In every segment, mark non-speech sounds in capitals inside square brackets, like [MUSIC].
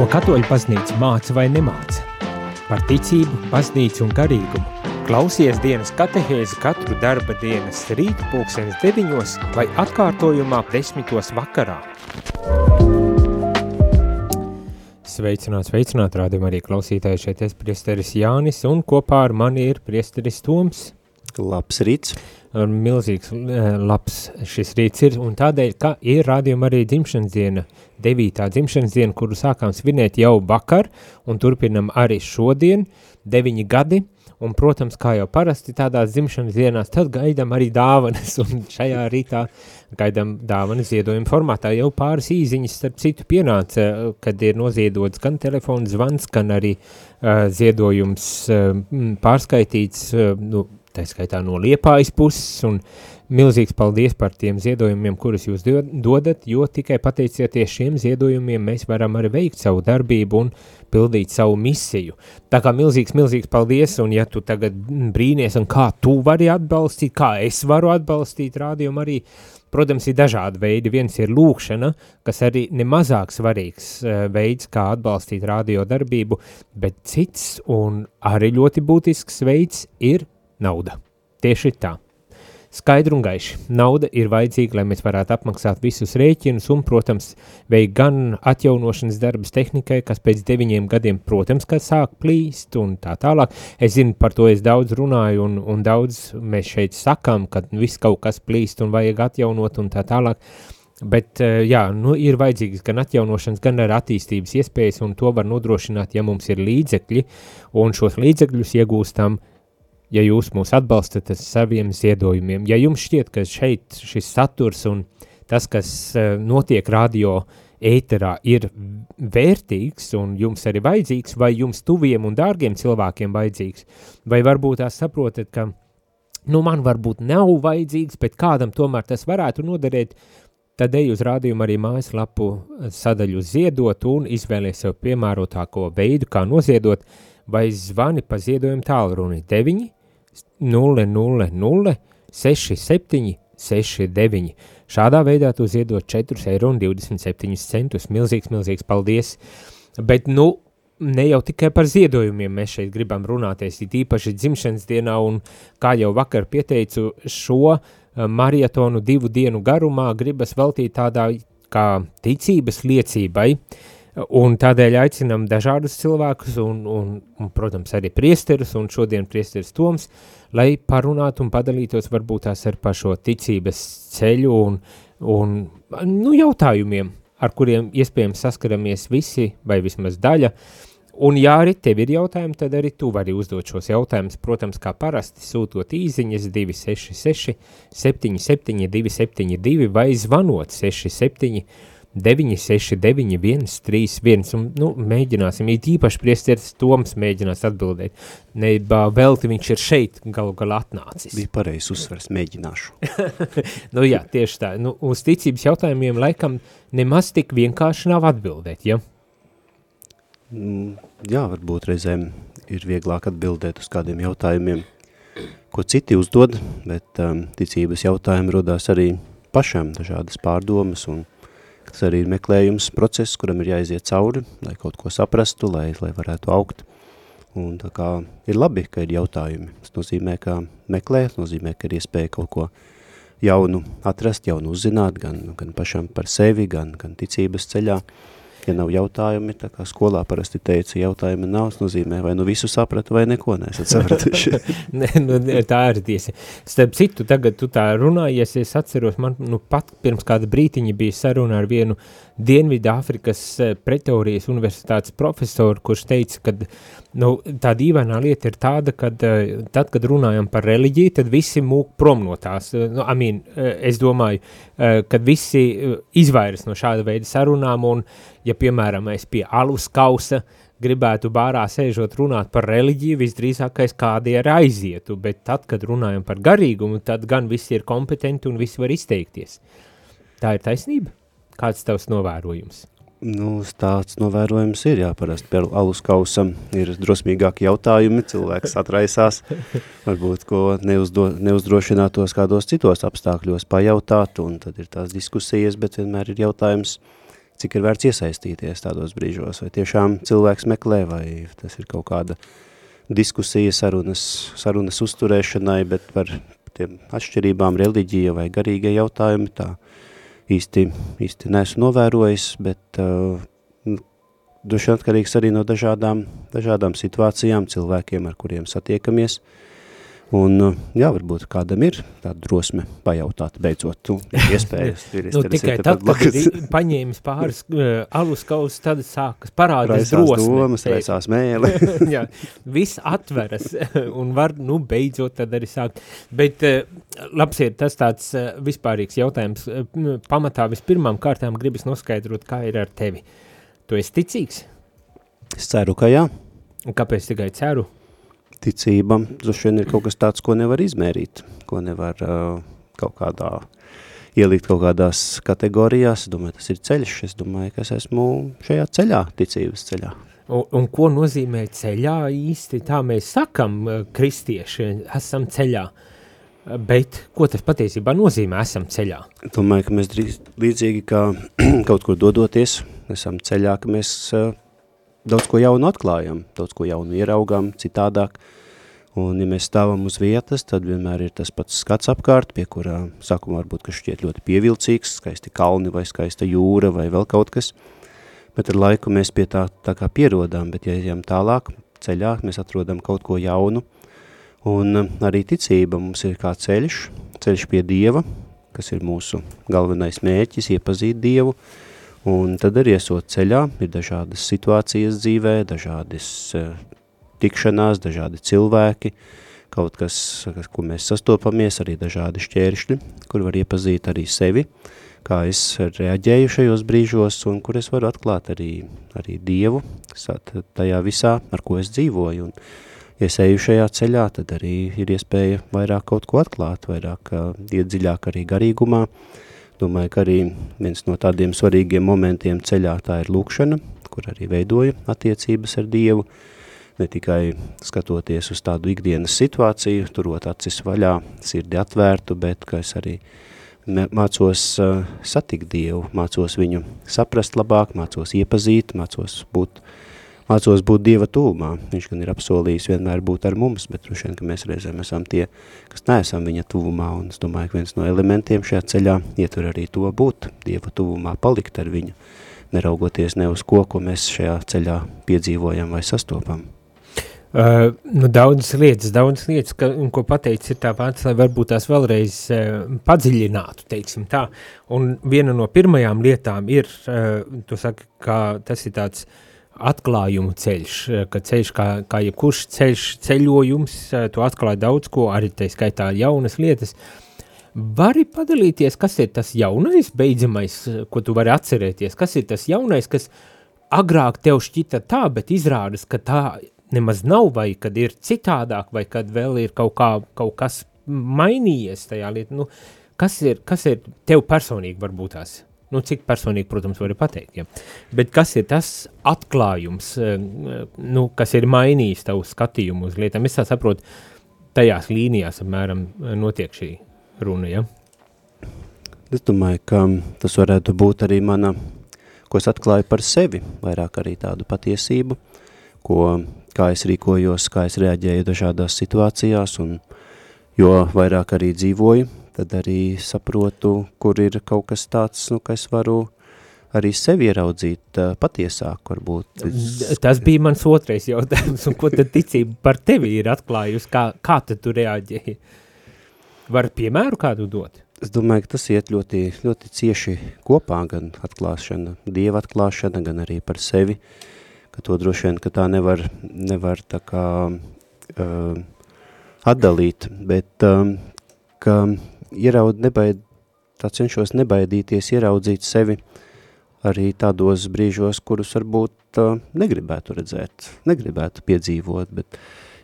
Ko katoļu baznīca māca vai nemāca? Par ticību, baznīcu un garīgumu. Klausies dienas katehēzi katru darba dienas rīt pulksenes deviņos vai atkārtojumā desmitos vakarā. Sveicināt, sveicināt, rādījumā arī klausītāji šeit es priesteris Jānis un kopā ar mani ir priesteris Toms. Labs rīts. Milzīgs eh, labs šis rīts ir, un tādēļ, ka ir rādījuma arī dzimšanas diena, devītā dzimšanas diena, kuru sākām svinēt jau vakar, un turpinam arī šodien, deviņi gadi, un, protams, kā jau parasti tādās dzimšanas dienās, tad gaidām arī dāvanas, [LAUGHS] un šajā rītā gaidām dāvanas ziedojuma formātā. Jau pāris īziņas, starp citu, pienāca, kad ir noziedots gan telefona zvans, gan arī uh, ziedojums uh, pārskaitīts, uh, nu, tā skaitā no Liepājas puses, un milzīgs paldies par tiem ziedojumiem, kurus jūs dodat, jo tikai pateicieties šiem ziedojumiem mēs varam arī veikt savu darbību un pildīt savu misiju. Tā kā milzīgs, milzīgs paldies, un ja tu tagad brīnies, un kā tu vari atbalstīt, kā es varu atbalstīt rādījumu arī, Protams, ir dažādi veidi. Viens ir lūkšana, kas arī nemazāk svarīgs uh, veids, kā atbalstīt radio darbību, bet cits un arī ļoti būtisks veids ir nauda. Tieši tā. Skaidri un gaiši. Nauda ir vajadzīga, lai mēs varētu apmaksāt visus rēķinus un, protams, veikt gan atjaunošanas darbus tehnikai, kas pēc deviņiem gadiem, protams, kad sāk plīst un tā tālāk. Es zinu, par to es daudz runāju un, un daudz mēs šeit sakām, ka viss kaut kas plīst un vajag atjaunot un tā tālāk. Bet, jā, nu, ir vajadzīgas gan atjaunošanas, gan arī attīstības iespējas, un to var nodrošināt, ja mums ir līdzekļi, un šos līdzekļus iegūstam ja jūs mūs atbalstat ar saviem ziedojumiem. Ja jums šķiet, ka šeit šis saturs un tas, kas uh, notiek radio ēterā, ir vērtīgs un jums arī vajadzīgs, vai jums tuviem un dārgiem cilvēkiem vajadzīgs, vai varbūt tās saprotat, ka nu, man varbūt nav vajadzīgs, bet kādam tomēr tas varētu noderēt, tad ej uz rādījumu arī mājaslapu sadaļu ziedot un izvēlies sev piemērotāko veidu, kā noziedot, vai zvani pa ziedojumu tālruni 9 000 67 69. Šādā veidā tu ziedot 4,27 eiro. Milzīgs, milzīgs paldies! Bet, nu, ne jau tikai par ziedojumiem mēs šeit gribam runāties, it īpaši dzimšanas dienā, un kā jau vakar pieteicu, šo eh, marietonu divu dienu garumā gribas veltīt tādā kā ticības liecībai, uh, Un tādēļ aicinām dažādus cilvēkus, un, un, un, protams, arī priesterus, un šodien priesteris Toms, lai parunātu un padalītos varbūt tās ar par šo ticības ceļu un, un nu, jautājumiem, ar kuriem iespējams saskaramies visi, vai vismaz daļa. Un ja arī tev ir jautājumi, tad arī tu vari uzdot šos jautājumus, protams, kā parasti sūtot īziņas 266 77 272 vai zvanot 67 969, 131. Un, nu, mēģināsim, it īpaši priesteris Toms mēģinās atbildēt. Nebā velti viņš ir šeit, galu galā atnācis. Bija pareizs uzsvers, mēģināšu. [LAUGHS] nu jā, tieši tā. Nu, uz ticības jautājumiem laikam nemaz tik vienkārši nav atbildēt, ja? Mm, jā, varbūt reizēm ir vieglāk atbildēt uz kādiem jautājumiem, ko citi uzdod, bet um, ticības jautājumi rodās arī pašam dažādas pārdomas un Tas arī ir meklējums process, kuram ir jāiziet cauri, lai kaut ko saprastu, lai, lai varētu augt. Un tā kā ir labi, ka ir jautājumi. Tas nozīmē, ka meklē, nozīmē, ka ir iespēja kaut ko jaunu atrast, jaunu uzzināt, gan, gan pašam par sevi, gan, gan ticības ceļā. Uh, ja nav jautājumi, tā kā skolā parasti teica, jautājumi nav, nozīmē, vai nu visu sapratu, vai neko nesat sapratuši. [LAUGHS] ne, nu, tā ir tiesa. Starp citu, tagad tu tā runājies, es atceros, man nu, pat pirms kāda brītiņa bija saruna ar vienu Dienvidāfrikas eh, pretorijas universitātes profesoru, kurš teica, ka nu, tā dīvainā lieta ir tāda, ka eh, tad, kad runājam par reliģiju, tad visi mūk prom no tās. Eh, nu, I mean, es domāju, kad visi izvairas no šāda veida sarunām un, ja piemēram es pie alus kausa gribētu bārā sēžot runāt par reliģiju, visdrīzākais kādi ir aizietu, bet tad, kad runājam par garīgumu, tad gan visi ir kompetenti un visi var izteikties. Tā ir taisnība? Kāds tavs novērojums? Nu, tāds novērojums ir, jā, parasti pie alus kausam ir drosmīgāki jautājumi, cilvēks atraisās, [LAUGHS] varbūt ko neuzdo, neuzdrošinātos kādos citos apstākļos pajautāt, un tad ir tās diskusijas, bet vienmēr ir jautājums, cik ir vērts iesaistīties tādos brīžos, vai tiešām cilvēks meklē, vai tas ir kaut kāda diskusija, sarunas, sarunas uzturēšanai, bet par tiem atšķirībām reliģija vai garīgie jautājumi tā īsti, īsti neesmu novērojis, bet uh, duši atkarīgs arī no dažādām, dažādām situācijām, cilvēkiem, ar kuriem satiekamies. Un, uh, jā, varbūt kādam ir tāda drosme pajautāt beidzot, tu iespējas. [LAUGHS] nu, tikai tad, kad ir paņēmis pāris uh, alus kaus, tad sākas parādās drosme. Raisās domas, raisās mēle. jā, viss atveras un var, nu, beidzot tad arī sākt. Bet uh, labs ir tas tāds uh, vispārīgs jautājums. Uh, pamatā vispirmām kārtām gribas noskaidrot, kā ir ar tevi. Tu esi ticīgs? Es ceru, ka jā. Un kāpēc tikai ceru? Ticība droši vien ir kaut kas tāds, ko nevar izmērīt, ko nevar uh, kaut kādā ielikt kaut kādās kategorijās. Es domāju, tas ir ceļš. Es domāju, ka es esmu šajā ceļā, ticības ceļā. Un, un ko nozīmē ceļā īsti? Tā mēs sakam, kristieši, esam ceļā. Bet ko tas patiesībā nozīmē, esam ceļā? Domāju, ka mēs drīz, līdzīgi kā [CLEARS THROAT] kaut kur dodoties, esam ceļā, ka mēs uh, daudz ko jaunu atklājam, daudz ko jaunu ieraugām, citādāk. Un, ja mēs stāvam uz vietas, tad vienmēr ir tas pats skats apkārt, pie kurā sākumā varbūt, kas šķiet ļoti pievilcīgs, skaisti kalni vai skaista jūra vai vēl kaut kas. Bet ar laiku mēs pie tā, tā kā pierodām, bet ja ejam tālāk ceļā, mēs atrodam kaut ko jaunu. Un arī ticība mums ir kā ceļš, ceļš pie Dieva, kas ir mūsu galvenais mērķis, iepazīt Dievu, Un tad arī esot ceļā, ir dažādas situācijas dzīvē, dažādas uh, tikšanās, dažādi cilvēki, kaut kas, kas, ko mēs sastopamies, arī dažādi šķēršļi, kur var iepazīt arī sevi, kā es reaģēju šajos brīžos un kur es varu atklāt arī, arī Dievu tajā visā, ar ko es dzīvoju. Un, ja es eju šajā ceļā, tad arī ir iespēja vairāk kaut ko atklāt, vairāk uh, iet dziļāk arī garīgumā, uh, Domāju, ka arī viens no tādiem svarīgiem momentiem ceļā tā ir lūkšana, kur arī veidoja attiecības ar Dievu, ne tikai skatoties uz tādu ikdienas situāciju, turot acis vaļā, sirdi atvērtu, bet ka es arī mācos uh, satikt Dievu, mācos viņu saprast labāk, mācos iepazīt, mācos būt uh, mācos būt Dieva tūmā. Viņš gan ir apsolījis vienmēr būt ar mums, bet droši vien, ka mēs reizēm esam tie, kas neesam viņa tūmā, un es domāju, ka viens no elementiem šajā ceļā ietver arī to būt Dieva tūmā, palikt ar viņu, neraugoties ne uz ko, ko mēs šajā ceļā piedzīvojam vai sastopam. Uh, nu, daudzas lietas, daudzas lietas, ka, ko pateicis, ir tā pats, lai varbūt tās vēlreiz uh, padziļinātu, teiksim tā. Un viena no pirmajām lietām ir, uh, tu saki, ka tas ir tāds uh, atklājumu ceļš, ka ceļš kā, kā jebkurš ceļš, ceļojums, tu atklāji daudz ko, arī tai skaitā jaunas lietas. Vari padalīties, kas ir tas jaunais, beidzamais, ko tu vari atcerēties, kas ir tas jaunais, kas agrāk tev šķita tā, bet izrādas, ka tā nemaz nav, vai kad ir citādāk, vai kad vēl ir kaut, kā, kaut kas mainījies tajā lietā. Nu, kas, ir, kas ir tev personīgi varbūt tās? Nu, cik personīgi, protams, var pateikt. Ja. Bet kas ir tas atklājums, eh, nu, kas ir mainījis tavu skatījumu uz lietām? Es saprotu, tajās līnijās apmēram eh, notiek šī runa. Ja? Es domāju, ka tas varētu būt arī mana, ko es atklāju par sevi, vairāk arī tādu patiesību, ko, kā es rīkojos, kā es reaģēju dažādās situācijās, un jo vairāk arī dzīvoju, tad arī saprotu, kur ir kaut kas tāds, nu, ka es varu arī sevi ieraudzīt uh, patiesāk, varbūt. Es... Tas bija mans otrais jautājums, un ko tad ticība par tevi ir atklājusi, kā, kā tad tu reaģēji? Var piemēru kādu dot? Es domāju, ka tas iet ļoti, ļoti cieši kopā, gan atklāšana, dieva atklāšana, gan arī par sevi, ka to droši vien, ka tā nevar, nevar tā kā uh, atdalīt, bet um, ka ieraud, nebaid, tā cenšos nebaidīties, ieraudzīt sevi arī tādos brīžos, kurus varbūt uh, negribētu redzēt, negribētu piedzīvot, bet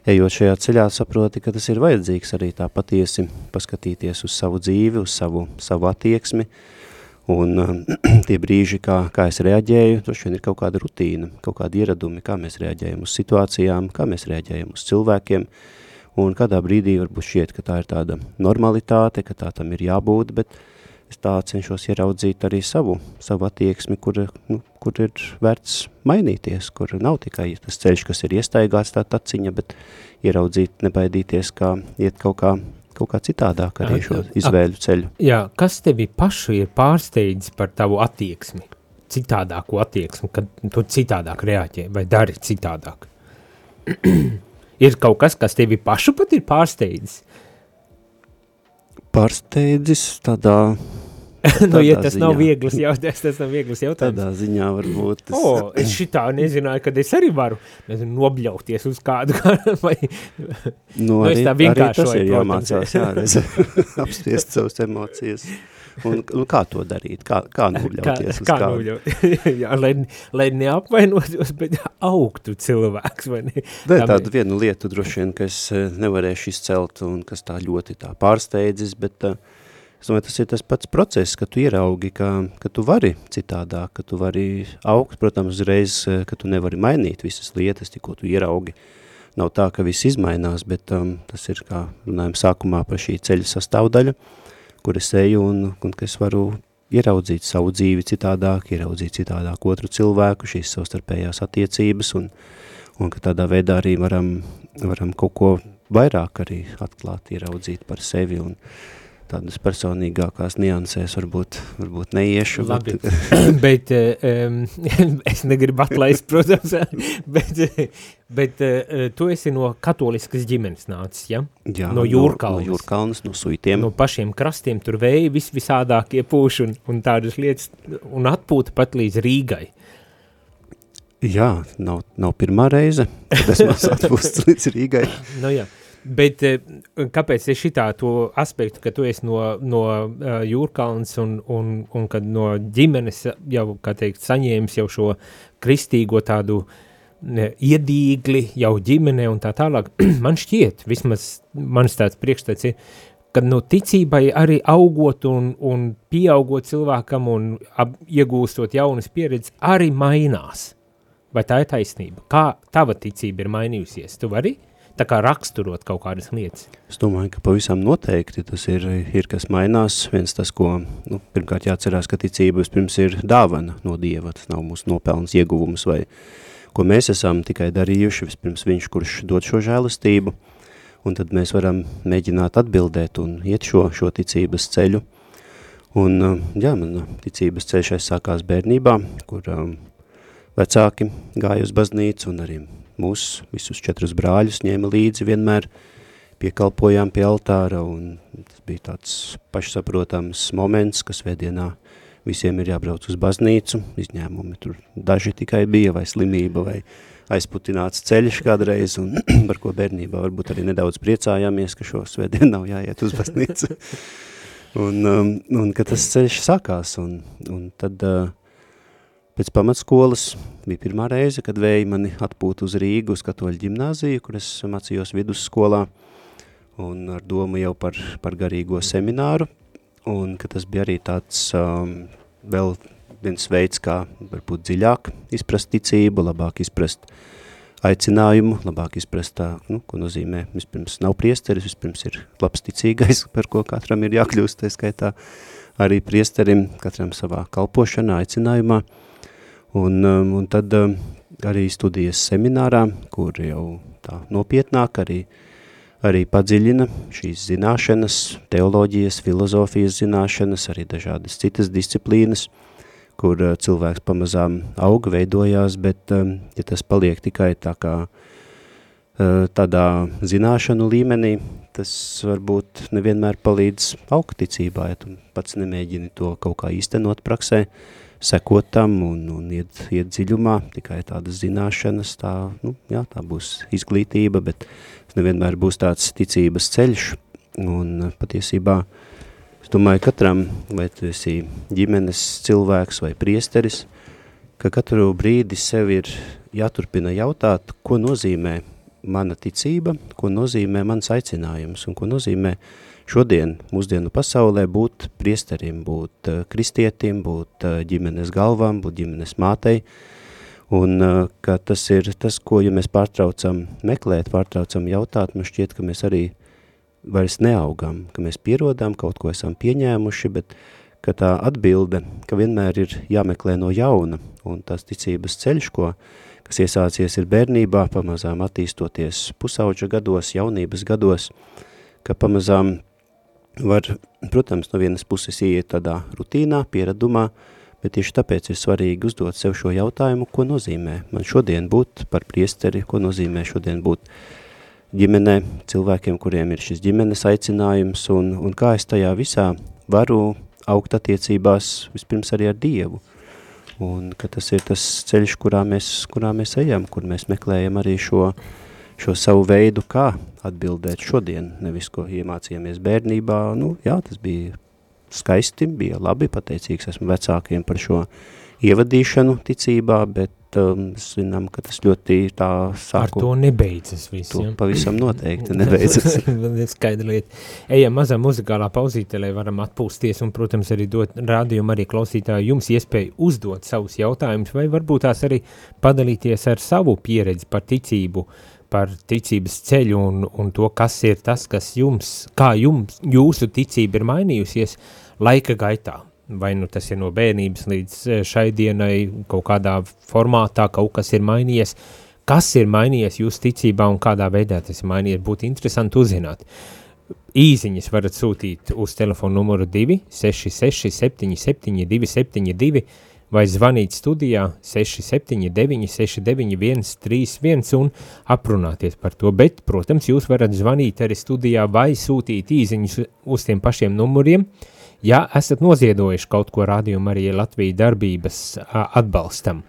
ejot šajā ceļā saproti, ka tas ir vajadzīgs arī tā patiesi paskatīties uz savu dzīvi, uz savu, savu attieksmi, un uh, [CLEARS THROAT] tie brīži, kā, kā es reaģēju, droši vien ir kaut kāda rutīna, kaut kādi ieradumi, kā mēs reaģējam uz situācijām, kā mēs reaģējam uz cilvēkiem, un kādā brīdī varbūt šķiet, ka tā ir tāda normalitāte, ka tā tam ir jābūt, bet es tā cenšos ieraudzīt arī savu, savu attieksmi, kur, nu, kur ir vērts mainīties, kur nav tikai tas ceļš, kas ir iestaigāts tā taciņa, bet ieraudzīt, nebaidīties, kā iet kaut kā, kaut kā citādāk arī šo izvēļu ceļu. Jā, kas tevi pašu ir pārsteidzis par tavu attieksmi? Citādāku attieksmi, kad tu citādāk reaģē vai dari citādāk? [CLEARS THROAT] ir kaut kas, kas tevi pašu pat ir pārsteidzis? Pārsteidzis tādā [LAUGHS] nu, ja tas ziņā. nav viegls jautājums, tas nav viegls jautājums. Tādā ziņā varbūt. Tas... O, es šitā nezināju, kad es arī varu nezinu, nobļauties uz kādu, [LAUGHS] vai nu, arī, nu, es tā vienkārši. Arī tas ir jāmācās, jā, reiz [LAUGHS] apspriest savas emocijas. Un, un kā to darīt? Kā, kā nobļauties kā, kā nobļaut? [LAUGHS] jā, lai, lai neapvainotos, bet augtu cilvēks, vai ne? Nē, tādu vienu lietu droši vien, ka es eh, nevarēšu izcelt un kas tā ļoti tā pārsteidzis, bet uh, Es domāju, tas ir tas pats process, ka tu ieraugi, ka, ka tu vari citādāk, ka tu vari augt, protams, uzreiz, ka tu nevari mainīt visas lietas, tikko tu ieraugi. Nav tā, ka viss izmainās, bet um, tas ir, kā runājam, sākumā par šī ceļa sastāvdaļa, kur es eju un, un ka es varu ieraudzīt savu dzīvi citādāk, ieraudzīt citādāk otru cilvēku, šīs savstarpējās attiecības un, un ka tādā veidā arī varam, varam kaut ko vairāk arī atklāt, ieraudzīt par sevi un, tādas personīgākās niansēs varbūt, varbūt neiešu. Labi, [COUGHS] bet, bet um, [LAUGHS] es negribu atlaist, [LAUGHS] protams, bet, bet uh, tu esi no katoliskas ģimenes nācis, ja? Jā, no jūrkalnas. No, no jūrkalnas, no suitiem. No pašiem krastiem tur vēja vis visādākie pūš un, un tādas lietas, un atpūta pat līdz Rīgai. Jā, nav, nav pirmā reize, kad esmu [LAUGHS] atpūsts līdz Rīgai. no jā. Bet eh, kāpēc es šitā to aspektu, ka tu esi no, no uh, jūrkalns un, un, un kad no ģimenes jau, kā teikt, saņēmis jau šo kristīgo tādu ne, iedīgli jau ģimene un tā tālāk, [CLEARS THROAT] man šķiet, vismaz mans tāds priekšstats ir, ka no ticībai arī augot un, un pieaugot cilvēkam un ap, iegūstot jaunas pieredzes, arī mainās. Vai tā ir taisnība? Kā tava ticība ir mainījusies? Tu vari? Tā kā raksturot kaut kādas lietas? Es domāju, ka pavisam noteikti tas ir, ir kas mainās. Viens tas, ko, nu, pirmkārt jāatcerās, ka ticība vispirms ir dāvana no Dieva, tas nav mūsu nopelns ieguvums vai ko mēs esam tikai darījuši, vispirms viņš, kurš dod šo žēlistību, un tad mēs varam mēģināt atbildēt un iet šo, šo ticības ceļu. Un, jā, man ticības ceļš aizsākās bērnībā, kur um, vecāki gāja uz baznīcu un arī mūs visus četrus brāļus ņēma līdzi vienmēr, piekalpojām pie altāra, un tas bija tāds pašsaprotams moments, ka svētdienā visiem ir jābrauc uz baznīcu, izņēmumi tur daži tikai bija, vai slimība, vai aizputināts ceļš kādreiz, un [CLEARS THROAT] par ko bērnībā varbūt arī nedaudz priecājāmies, ka šo svētdienu nav jāiet uz baznīcu. [LAUGHS] un, um, un ka tas ceļš sākās, un, un tad uh, Pēc pamatskolas bija pirmā reize, kad vēja mani atpūt uz Rīgu uz katoļu ģimnāziju, kur es mācījos vidusskolā, un ar domu jau par, par garīgo semināru, un ka tas bija arī tāds um, vēl viens veids, kā varbūt dziļāk izprast ticību, labāk izprast aicinājumu, labāk izprast tā, nu, ko nozīmē, vispirms nav priesteris, vispirms ir labs ticīgais, [LAUGHS] par ko katram ir jākļūst, tā skaitā arī priesterim, katram savā kalpošanā, aicinājumā, Un, um, un tad um, arī studijas seminārā, kur jau tā nopietnāk arī, arī padziļina šīs zināšanas, teoloģijas, filozofijas zināšanas, arī dažādas citas disciplīnas, kur uh, cilvēks pamazām auga, veidojās, bet um, ja tas paliek tikai tā kā uh, tādā zināšanu līmenī, tas varbūt nevienmēr palīdz augt ticībā, ja tu pats nemēģini to kaut kā īstenot praksē, sekot tam un, un iet, iet dziļumā, tikai tādas zināšanas, tā, nu, jā, tā būs izglītība, bet nevienmēr būs tāds ticības ceļš, un patiesībā, es domāju, katram, vai tu esi ģimenes cilvēks vai priesteris, ka katru brīdi sev ir jāturpina jautāt, ko nozīmē mana ticība, ko nozīmē mans aicinājums un ko nozīmē uh, šodien mūsdienu pasaulē būt priesterim, būt uh, kristietim, būt uh, ģimenes galvam, būt ģimenes mātei, un uh, ka tas ir tas, ko, ja mēs pārtraucam meklēt, pārtraucam jautāt, man šķiet, ka mēs arī vairs neaugam, ka mēs pierodam, kaut ko esam pieņēmuši, bet ka tā atbilde, ka vienmēr ir jāmeklē no jauna, un tas ticības ceļš, ko, kas iesācies ir bērnībā, pamazām attīstoties pusauģa gados, jaunības gados, ka pamazām var, protams, no vienas puses ieiet tādā rutīnā, pieredumā, bet tieši tāpēc ir svarīgi uzdot sev šo jautājumu, ko nozīmē man šodien būt par priesteri, ko nozīmē šodien būt ģimenē, cilvēkiem, kuriem ir šis ģimenes aicinājums, un, un kā es tajā visā varu augt attiecībās vispirms arī ar Dievu. Un ka tas ir tas ceļš, kurā mēs, kurā mēs ejam, kur mēs meklējam arī šo, šo savu veidu, kā atbildēt šodien, nevis ko iemācījāmies bērnībā. Nu, jā, tas bija skaisti, bija labi, pateicīgs esmu vecākiem par šo ievadīšanu ticībā, bet um, zinām, ka tas ļoti tā sāku. Ar to nebeidzas viss, to ja? pavisam noteikti [LAUGHS] nebeidzas. Skaidra lieta. Ejam mazā muzikālā pauzīte, lai varam atpūsties un, protams, arī dot rādījumu arī klausītāju jums iespēju uzdot savus jautājumus vai varbūt tās arī padalīties ar savu pieredzi par ticību, uh, par ticības ceļu un, un to, kas ir tas, kas jums, kā jums, jūsu ticība ir mainījusies laika gaitā. Vai nu tas ir no bērnības līdz eh, šai dienai kaut kādā formātā kaut kas ir mainījies, kas ir mainījies jūsu ticībā un kādā veidā tas ir mainījies, būtu interesanti uzzināt. Īziņas varat sūtīt uz telefonu numuru 2 66 77 272 vai zvanīt studijā 679 691 31 un aprunāties par to, bet, protams, jūs varat zvanīt arī studijā vai sūtīt īziņus uz tiem pašiem numuriem, ja esat noziedojuši kaut ko rādījumu arī Latvijas darbības atbalstam,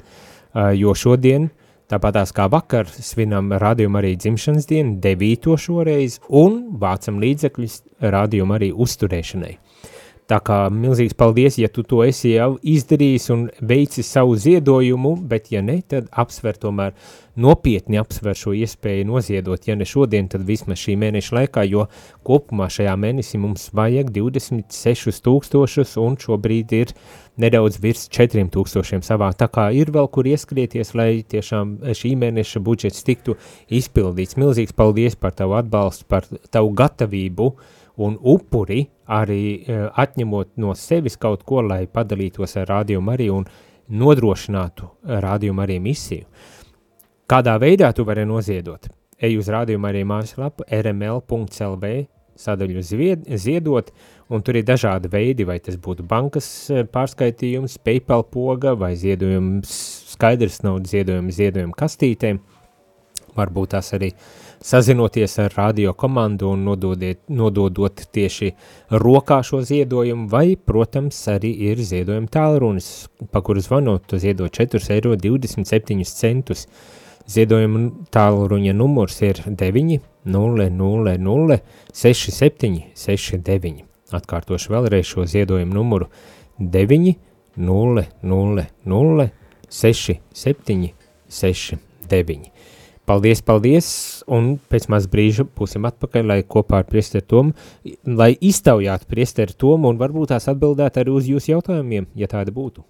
jo šodien, tāpatās kā vakar, svinam rādījumu arī dzimšanas dienu, devīto šoreiz, un vācam līdzekļus rādījumu arī uzturēšanai. Tā kā milzīgs paldies, ja tu to esi jau izdarījis un veici savu ziedojumu, bet ja ne, tad apsver tomēr nopietni apsver šo iespēju noziedot, ja ne šodien, tad vismaz šī mēneša laikā, jo kopumā šajā mēnesī mums vajag 26 tūkstošus un šobrīd ir nedaudz virs 4 tūkstošiem savā, tā kā ir vēl kur ieskrieties, lai tiešām šī mēneša budžets tiktu izpildīts. Milzīgs paldies par tavu atbalstu, par tavu gatavību uh, un upuri arī uh, atņemot no sevis kaut ko, lai padalītos ar Radio Mariju un nodrošinātu Radio Mariju misiju. Kādā veidā tu vari noziedot? Ej uz Radio Mariju mājaslapu rml.lv sadaļu ziedot, un tur ir dažādi veidi, vai tas būtu bankas e, pārskaitījums, PayPal poga vai ziedojums, skaidrs naudas ziedojums ziedojuma kastītēm, varbūt tās arī uh, sazinoties ar radio komandu un nododiet, nododot tieši rokā šo ziedojumu, vai, protams, arī ir ziedojuma tālrunis, pa kuru zvanot, tu ziedot 4,27 eiro. Ziedojuma tālruņa numurs ir 9 0 0 0 67 69. Atkārtošu vēlreiz šo ziedojumu numuru 9 0 0 0 6 7 6 9. Paldies, paldies, un pēc maz brīža būsim atpakaļ, lai kopā ar priesteru Tomu, lai iztaujātu priesteru Tomu un varbūt tās atbildētu arī uz jūsu jautājumiem, ja tāda būtu.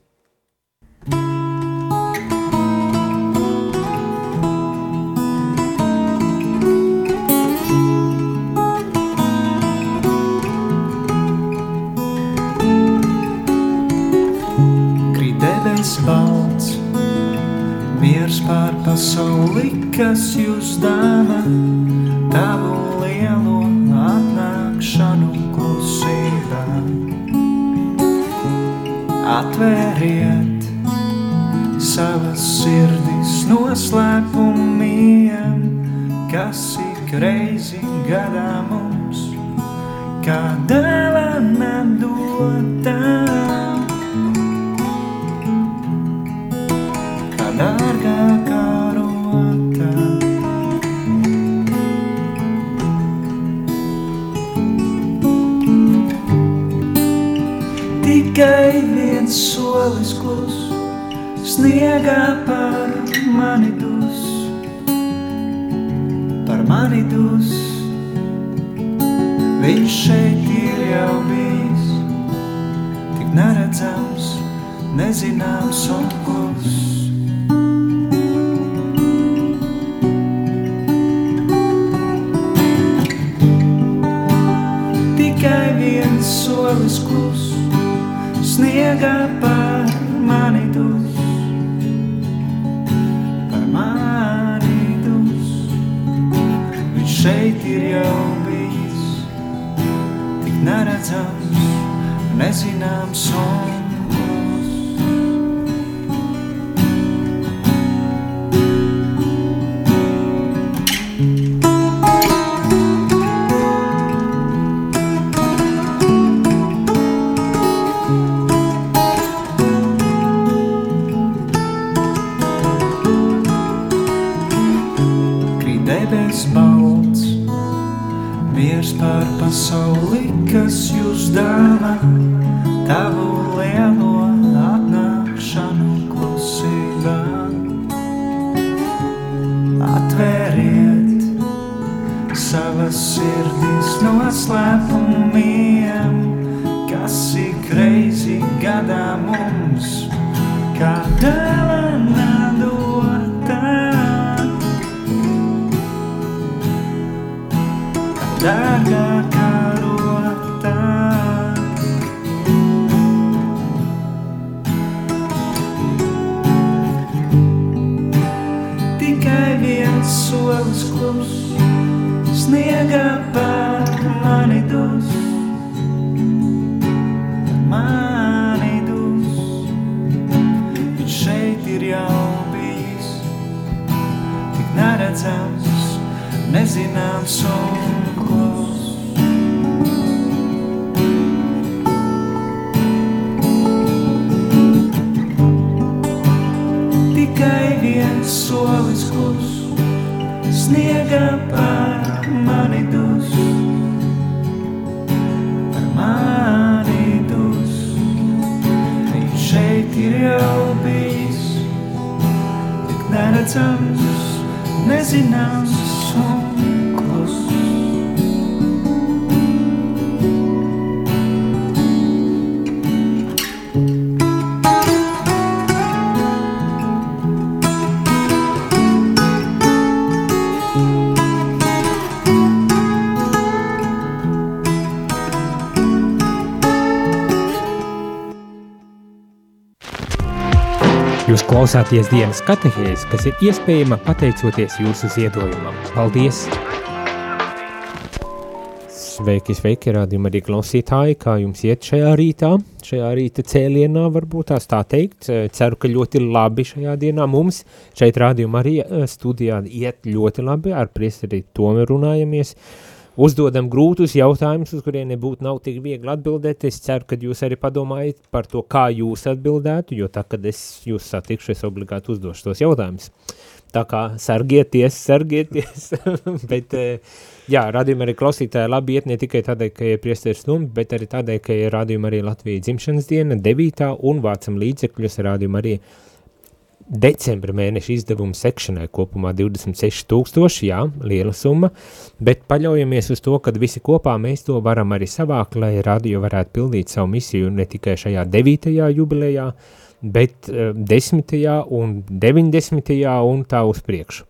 Pār pasauli, kas jūs dāvā, tavu lielo atnākšanu klusībā. Atvēriet savas sirdis noslēpumiem, kas ik reizi gadā mums, kā dāvana dotā. Tikai viens solis klus, sniegā par mani dus, par mani dus. Viņš šeit ir jau bijis, tik neredzams, nezināms un klus. I got klausāties dienas katehēs, kas ir iespējama pateicoties jūsu ziedojumam. Paldies! Sveiki, sveiki, rādījumi arī klausītāji, kā jums iet šajā rītā, šajā rīta cēlienā, varbūt tās tā teikt. Ceru, ka ļoti labi šajā dienā mums šeit rādījumi arī eh, studijā iet ļoti labi, ar priesteri Tomi runājamies. Uh, uzdodam grūtus jautājumus, uz kuriem nebūtu nav tik viegli atbildēt. Es ceru, ka jūs arī padomājat par to, kā jūs atbildētu, jo tā, kad es jūs satikšu, es obligāti uzdošu tos jautājumus. Tā kā sargieties, sargieties, [LAUGHS] bet eh, jā, radījumi arī klausītāji labi iet ne tikai tādēļ, ka ir priesteris stumi, bet arī tādēļ, ka ir radījumi arī Latvijas dzimšanas diena, 9. un vācam līdzekļus radījumi arī uh, decembra mēneša izdevumu sekšanai kopumā 26 tūkstoši, jā, liela summa, bet paļaujamies uz to, ka visi kopā mēs to varam arī savākt, lai radio varētu pildīt savu misiju ne tikai šajā 9. jubilejā, bet uh, 10. un 90. un tā uz priekšu.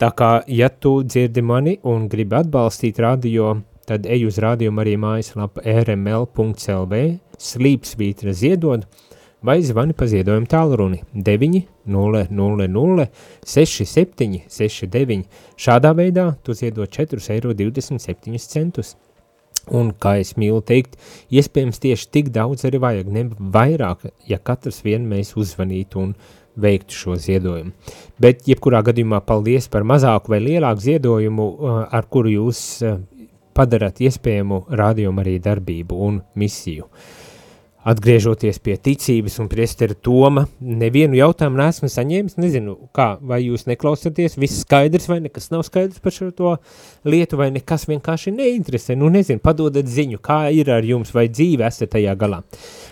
Tā kā, ja tu dzirdi mani un gribi atbalstīt radio, tad ej uz radio arī mājaslapa rml.lv, slīpsvītra ziedot, vai zvani pa ziedojumu tālruni 9 0 0 0 6 7 6 9. Šādā veidā tu ziedot 4,27 eiro. Un, kā es mīlu teikt, iespējams tieši tik daudz arī vajag, ne vairāk, ja katrs vien mēs uzvanītu un veiktu šo ziedojumu. Bet, jebkurā gadījumā, paldies par mazāku vai lielāku ziedojumu, uh, ar kuru jūs uh, padarat iespējamu rādījumu arī darbību un misiju. Uh, Atgriežoties pie ticības un priestera Toma, nevienu jautājumu neesmu saņēmis, nezinu, kā, vai jūs neklausaties, viss skaidrs vai nekas nav skaidrs par šo to lietu, vai nekas vienkārši neinteresē, nu nezinu, padodat ziņu, kā ir ar jums, vai dzīve esat tajā galā.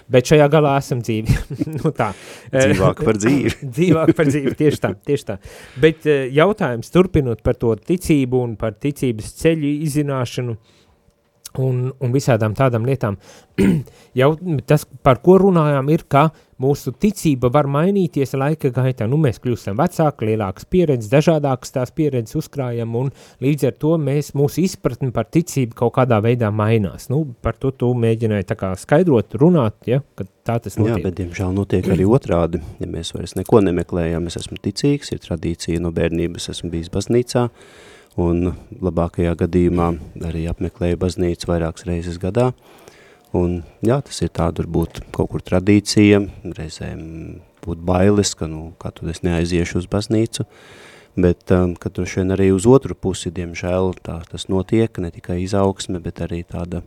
Bet šajā galā esam dzīvi, [LAUGHS] nu tā. Dzīvāk par dzīvi. [LAUGHS] Dzīvāk par dzīvi, tieši tā, tieši tā. Bet eh, jautājums turpinot par to ticību un par ticības ceļu izzināšanu, uh, un, un visādām tādām lietām. [CLEARS THROAT] Jau tas, par ko runājām, ir, ka mūsu ticība var mainīties laika gaitā. Nu, mēs kļūstam vecāki, lielākas pieredzes, dažādākas tās pieredzes uzkrājam, un līdz ar to mēs, mūsu izpratni par ticību kaut kādā veidā mainās. Nu, par to tu mēģināji tā kā skaidrot, runāt, ja, ka tā tas notiek. Jā, bet diemžēl notiek arī [CLEARS THROAT] otrādi. Ja mēs vairs neko nemeklējam, es esmu ticīgs, ir tradīcija no bērnības, esmu bijis baznīcā, uh, un labākajā gadījumā arī apmeklēju baznīcu vairākas reizes gadā, Un jā, tas ir tāda varbūt kaut kur tradīcija, reizēm būt bailes, ka, nu, kā tu es neaiziešu uz baznīcu, bet um, ka tu šeit arī uz otru pusi, diemžēl, tā, tas notiek, ne tikai izaugsme, bet arī tāda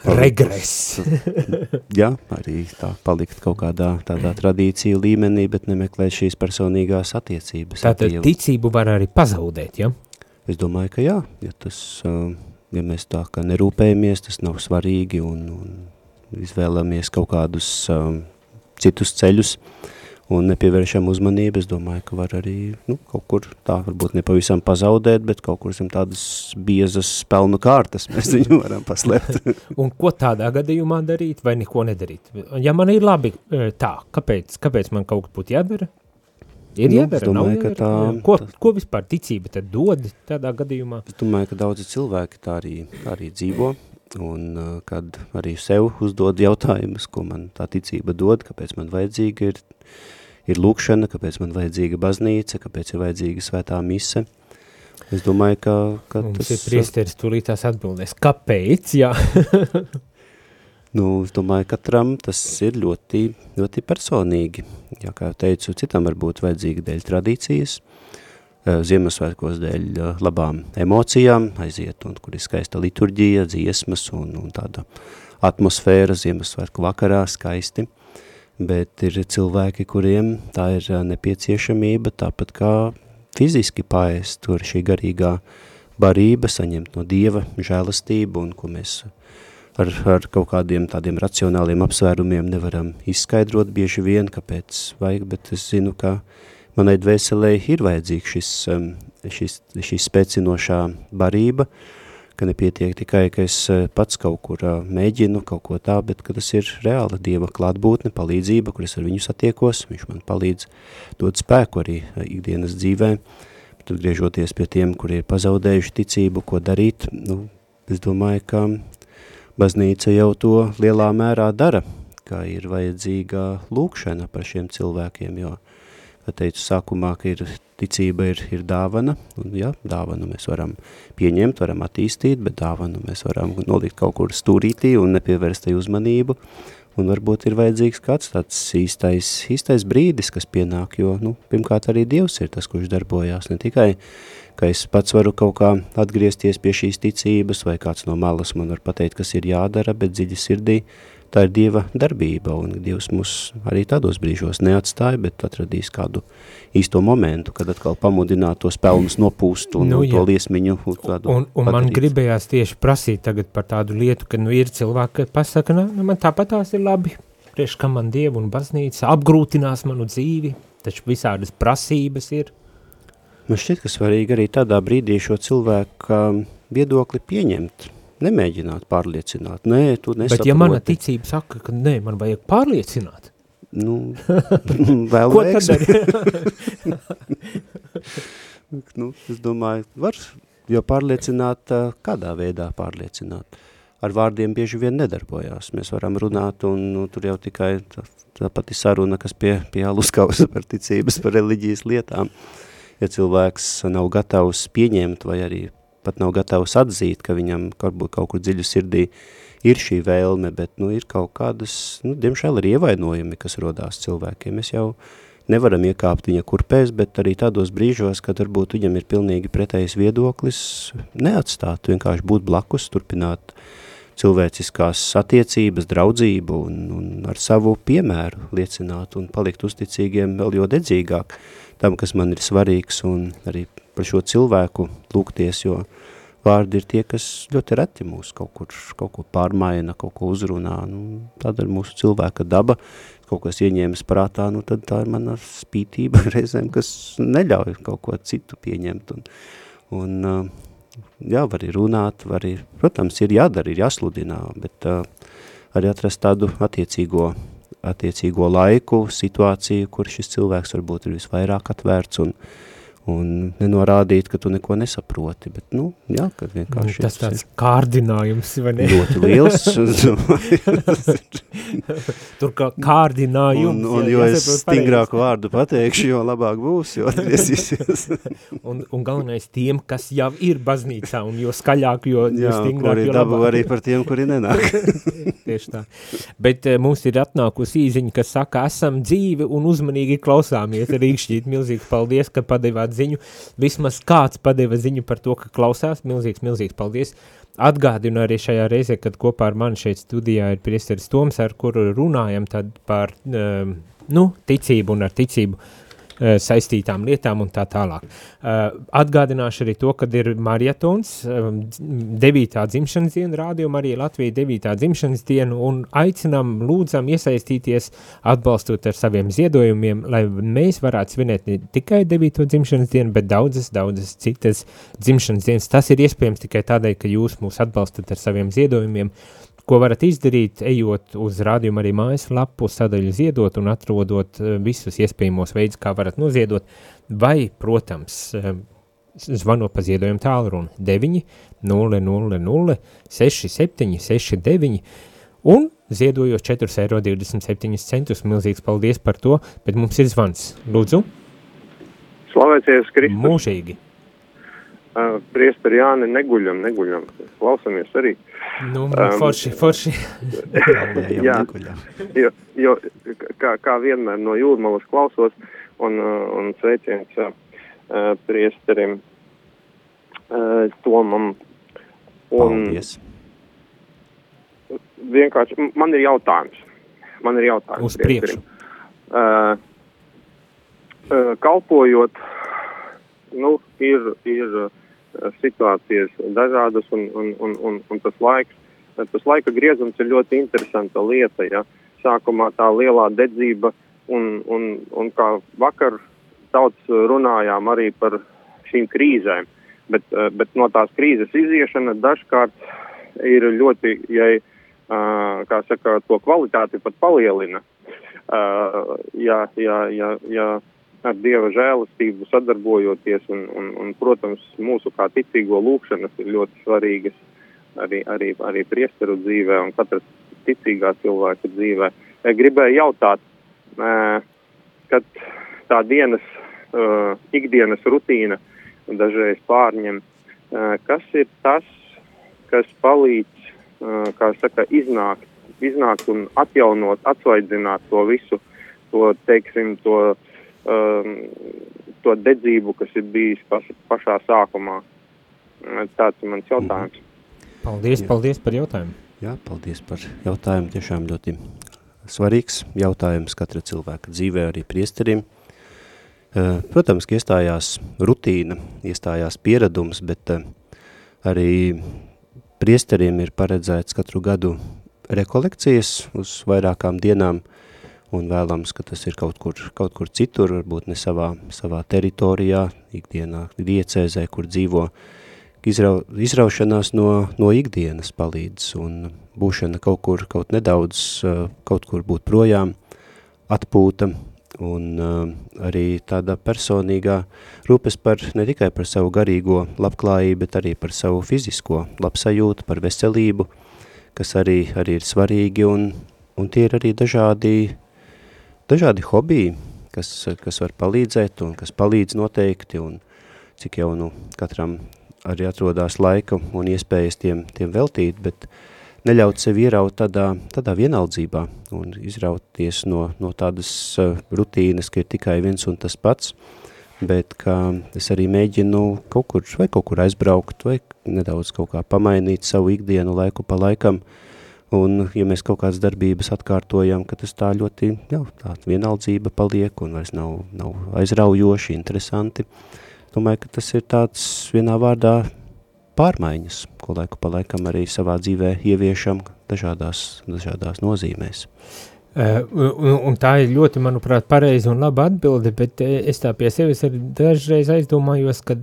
Regress. [LAUGHS] jā, arī tā palikt kaut kādā tādā tradīciju līmenī, bet nemeklēt šīs personīgās attiecības. Tātad ticību var arī pazaudēt, ja? Es domāju, ka jā, ja tas, um, ja mēs tā kā nerūpējamies, tas nav svarīgi un, un izvēlamies kaut kādus um, citus ceļus, un nepievēršam uzmanību, es domāju, ka var arī nu, kaut kur tā varbūt nepavisam pazaudēt, bet kaut kur zem tādas biezas spelnu kārtas mēs [LAUGHS] viņu varam paslēpt. [LAUGHS] un ko tādā gadījumā darīt vai neko nedarīt? Ja man ir labi e, tā, kāpēc, kāpēc man kaut kas būtu jādara? Ir nu, jādara, domāju, nav jādara. Tā, ko, tā, ko vispār ticība tad dod tādā gadījumā? Es domāju, ka daudzi cilvēki tā arī, tā arī dzīvo, un kad arī sev uzdod jautājumus, ko man tā ticība dod, kāpēc man vajadzīga ir ir lūkšana, kāpēc man vajadzīga baznīca, kāpēc ir vajadzīga svētā mise. Es domāju, ka, ka Mums tas... ir priesteris tūlītās atbildēs. Kāpēc, jā? [LAUGHS] nu, es domāju, katram tas ir ļoti, ļoti personīgi. Jā, kā jau teicu, citam varbūt vajadzīga dēļ tradīcijas, eh, Ziemassvētkos dēļ eh, labām emocijām, aiziet, un kur ir skaista liturģija, dziesmas un, un tāda atmosfēra Ziemassvētku vakarā skaisti bet ir cilvēki, kuriem tā ir nepieciešamība, tāpat kā fiziski paēst, tur šī garīgā barība, saņemt no Dieva žēlastību, un ko mēs ar, ar kaut kādiem tādiem racionāliem apsvērumiem nevaram izskaidrot bieži vien, kāpēc vajag, bet es zinu, ka manai dvēselē ir vajadzīgs šis, šis, šis spēcinošā barība, uh, ka nepietiek tikai, ka es eh, pats kaut kur eh, mēģinu kaut ko tā, bet ka tas ir reāla Dieva klātbūtne, palīdzība, kur es ar viņu satiekos, viņš man palīdz dot spēku arī eh, ikdienas dzīvē, tad griežoties pie tiem, kuri ir pazaudējuši ticību, ko darīt, nu, es domāju, ka baznīca jau to lielā mērā dara, ka ir vajadzīga lūkšana par šiem cilvēkiem, jo, kā teicu sākumā, ka ir ticība ir, ir dāvana, un jā, dāvanu mēs varam pieņemt, varam attīstīt, bet dāvanu mēs varam nolikt kaut kur stūrītī un nepievērst uzmanību, un varbūt ir vajadzīgs kāds tāds īstais, īstais brīdis, kas pienāk, jo, nu, pirmkārt arī Dievs ir tas, kurš darbojās, ne tikai, ka es pats varu kaut kā atgriezties pie šīs ticības, vai kāds no malas man var pateikt, kas ir jādara, bet dziļi sirdī tā ir Dieva darbība, un Dievs mūs arī tādos brīžos neatstāja, bet atradīs kādu īsto momentu, kad atkal pamudināt tos pelnus nopūst un nu, to liesmiņu. Tādu un, un man gribējās tieši prasīt tagad par tādu lietu, ka nu ir cilvēki, kad pasaka, nu, nu man tāpat tās ir labi, priekš kam man Dievu un baznīca apgrūtinās manu dzīvi, taču visādas prasības ir. Man šķiet, ka svarīgi arī tādā brīdī šo cilvēku viedokli pieņemt, nemēģināt pārliecināt. Nē, tu nesaproti. Bet ja mana ticība saka, ka nē, man vajag pārliecināt. Nu, [LAUGHS] vēl Ko [LAUGHS] nu, es domāju, var jo pārliecināt, kādā veidā pārliecināt. Ar vārdiem bieži vien nedarbojās. Mēs varam runāt un nu, tur jau tikai tā, tā pati saruna, kas pie, pie aluskausa [LAUGHS] par ticības, par reliģijas lietām. Ja cilvēks nav gatavs pieņemt vai arī pat nav gatavs atzīt, ka viņam varbūt kaut kur dziļu sirdī ir šī vēlme, bet nu, ir kaut kādas, nu, diemžēl ir ievainojumi, kas rodās cilvēkiem. Mēs jau nevaram iekāpt viņa kurpēs, bet arī tādos brīžos, kad varbūt viņam ir pilnīgi pretējs viedoklis, neatstāt, vienkārši būt blakus, turpināt cilvēciskās attiecības, draudzību un, un ar savu piemēru liecināt un palikt uzticīgiem vēl jo dedzīgāk tam, kas man ir svarīgs un arī par šo cilvēku lūgties, jo vārdi ir tie, kas ļoti reti mūs kaut kur, kaut ko pārmaina, kaut ko uzrunā. Nu, tāda ir mūsu cilvēka daba, kaut kas ieņēmas prātā, nu tad tā ir mana spītība [LAUGHS] reizēm, kas neļauj kaut ko citu pieņemt. Un, un jā, var arī runāt, var arī, protams, ir jādara, ir jāsludinā, bet uh, arī atrast tādu attiecīgo, attiecīgo laiku, situāciju, kur šis cilvēks varbūt ir visvairāk atvērts un, un nenorādīt, ka tu neko nesaproti, bet, nu, jā, kad vienkārši... Nu, tas tāds kārdinājums, vai ne? Ļoti liels. [LAUGHS] Tur kā kārdinājums. Un, un jā, jo es stingrāku vārdu pateikšu, jo labāk būs, jo atgriezīsies. [LAUGHS] un, un galvenais tiem, kas jau ir baznīcā, un jo skaļāk, jo, jo jā, stingrāk, kuri jo labāk. arī par tiem, kuri nenāk. [LAUGHS] Tieši tā. Bet uh, mums ir atnākusi īziņa, kas saka, esam dzīvi un uzmanīgi klausāmies. Rīkšķīt, milzīgs paldies, ka padevāt ziņu. Vismaz kāds padeva ziņu par to, ka klausās. Milzīgs, milzīgs paldies. Atgādinu arī šajā reizē, kad kopā ar mani šeit studijā ir priesteris Toms, ar kuru runājam par, um, nu, ticību un ar ticību uh, saistītām lietām un tā tālāk. Uh, atgādināšu arī to, kad ir marietons, um, 9. dzimšanas diena, rādījuma arī Latvija 9. dzimšanas dienu un aicinām, lūdzam iesaistīties, atbalstot ar saviem ziedojumiem, lai mēs varētu svinēt ne tikai 9. dzimšanas dienu, bet daudzas, daudzas citas dzimšanas dienas. Tas ir iespējams tikai tādēļ, ka jūs mūs atbalstat ar saviem ziedojumiem, ko varat izdarīt, ejot uz rādījumu arī mājaslapu sadaļu ziedot un atrodot eh, visus iespējamos veidus, kā varat noziedot, vai, protams, eh, zvanot pa ziedojumu tālruni 9 0 0 0 6 7 6 9 un ziedojot 4,27 eiro. Milzīgs paldies par to, bet mums ir zvans. Lūdzu, Slavēties Kristus. mūžīgi. Uh, Priesteri Jāni neguļam, neguļam. Klausamies arī. Nu, Um, forši, forši. [LAUGHS] Jā. Jo, jo kā, kā vienmēr no jūrmalas klausos un, un sveiciens uh, priesterim uh, Tomam. Un Paldies. vienkārši man ir jautājums. Man ir jautājums. Uz priekšu. Uh, uh, kalpojot, nu, ir, ir uh, situācijas dažādas un, un, un, un, un tas laiks, uh, tas laika griezums ir ļoti interesanta lieta, ja sākumā tā lielā dedzība un, un, un kā vakar daudz runājām arī par šīm krīzēm, bet, uh, bet no tās krīzes iziešana dažkārt ir ļoti, ja, saka, to kvalitāti pat palielina. Ja, ja, ja, ja ar Dieva žēlastību sadarbojoties, un, un, un, protams, mūsu kā ticīgo lūkšanas ir ļoti svarīgas arī, arī, arī priesteru dzīvē un katras ticīgā cilvēka dzīvē. Eh, Gribēju jautāt, eh, kad tā dienas, eh, ikdienas rutīna dažreiz pārņem, kas ir tas, kas palīdz, kā saka, iznākt, iznākt un atjaunot, atsvaidzināt to visu, to, teiksim, to, um, to dedzību, kas ir bijis paš, pašā sākumā. Tāds ir mans jautājums. Paldies, Jā. paldies par jautājumu. Jā, paldies par jautājumu. Tiešām ļoti svarīgs jautājums katra cilvēka dzīvē, arī priesterim. Eh, Protams, ka iestājās rutīna, iestājās pieredums, bet eh, arī priesteriem ir paredzēts katru gadu rekolekcijas uz vairākām dienām, un vēlams, ka tas ir kaut kur, kaut kur citur, varbūt ne savā, savā teritorijā, ikdienā, diecēzē, kur dzīvo, izrau, izraušanās no, no ikdienas palīdz, un būšana kaut kur, kaut nedaudz, eh, kaut kur būt projām, atpūta, un uh, arī tāda personīgā rūpes par, ne tikai par savu garīgo labklājību, bet arī par savu fizisko labsajūtu, par veselību, kas arī, arī ir svarīgi, un, un tie ir arī dažādi, dažādi hobiji, kas, kas var palīdzēt un kas palīdz noteikti, un cik jau nu katram arī atrodās laika un iespējas tiem, tiem veltīt, bet neļaut sevi ieraut tādā, tādā vienaldzībā un izrauties no, no tādas uh, rutīnas, ka ir tikai viens un tas pats, bet ka es arī mēģinu kaut kur, vai kaut kur aizbraukt, vai nedaudz kaut kā pamainīt savu ikdienu laiku pa laikam, un ja mēs kaut kādas darbības atkārtojam, ka tas tā ļoti, jā, tā vienaldzība paliek un vairs nav, nav aizraujoši, interesanti, domāju, ka tas ir tāds vienā vārdā pārmaiņas, ko laiku pa laikam arī savā dzīvē ieviešam dažādās, dažādās nozīmēs. Uh, un, un tā ir ļoti, manuprāt, pareiza un laba atbilde, bet eh, es tā pie sevis arī dažreiz aizdomājos, ka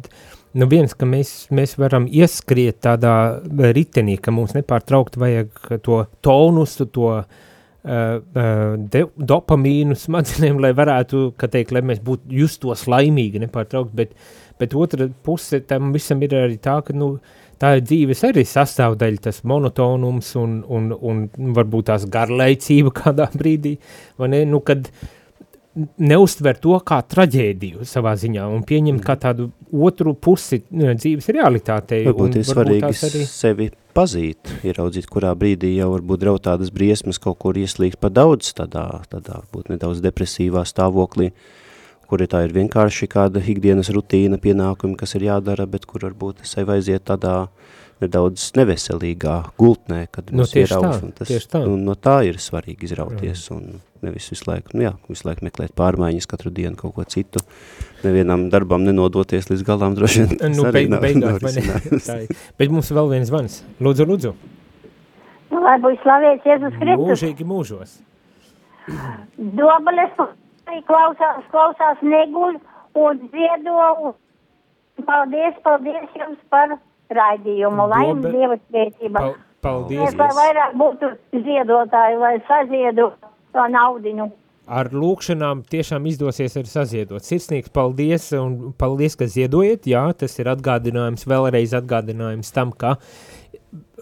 nu viens, ka mēs, mēs varam ieskriet tādā ritenī, ka mums nepārtraukt vajag to tonusu, to uh, de, dopamīnu smadzenēm, lai varētu, kā teikt, lai mēs būtu justos laimīgi, nepārtraukt, bet, bet otra puse tam visam ir arī tā, ka, nu, tā ir dzīves arī sastāvdaļa, tas monotonums un, un, un varbūt tās garlaicība kādā brīdī, vai ne, nu, kad neuztver to kā traģēdiju savā ziņā un pieņemt kā tādu otru pusi dzīves realitātei. Varbūt ir svarīgi arī... sevi pazīt, ieraudzīt, kurā brīdī jau varbūt draud tādas briesmas kaut kur ieslīgt pa daudz, tādā, tādā varbūt nedaudz depresīvā stāvoklī, kuri tā ir vienkārši kāda ikdienas rutīna pienākumi, kas ir jādara, bet kur varbūt sev aiziet tādā nedaudz neveselīgā gultnē, kad nu, mums tieši ierauž, tā, un tas, tieši tā. Un no tā ir svarīgi izrauties, un nevis visu laiku, nu jā, visu laiku meklēt pārmaiņas, katru dienu kaut ko citu, nevienam darbam nenodoties līdz galām droši vien. Nu, beig, beigās, nav tā ir. Bet mums vēl viens zvans. Lūdzu, lūdzu. Nu, lai būs slavēts Jēzus Kristus. Mūžīgi mūžos. Dobeles arī klausās, klausās neguļ un ziedo. Paldies, paldies jums par raidījumu. Lai jums Dieva svētība. Pal paldies. Mēs lai vairāk būtu ziedotāji, lai saziedu to naudiņu. Ar lūkšanām tiešām izdosies arī saziedot. Sirsnīgs paldies un paldies, ka ziedojat. Jā, tas ir atgādinājums, vēlreiz atgādinājums tam, ka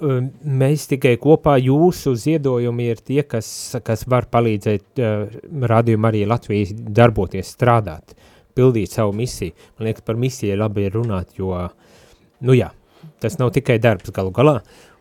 um, mēs tikai kopā jūsu ziedojumi ir tie, kas, kas var palīdzēt uh, radījumu arī Latvijas darboties, strādāt, pildīt savu misiju. Man liekas, par misiju labi ir runāt, jo, nu jā, tas nav tikai darbs galu galā. Uh,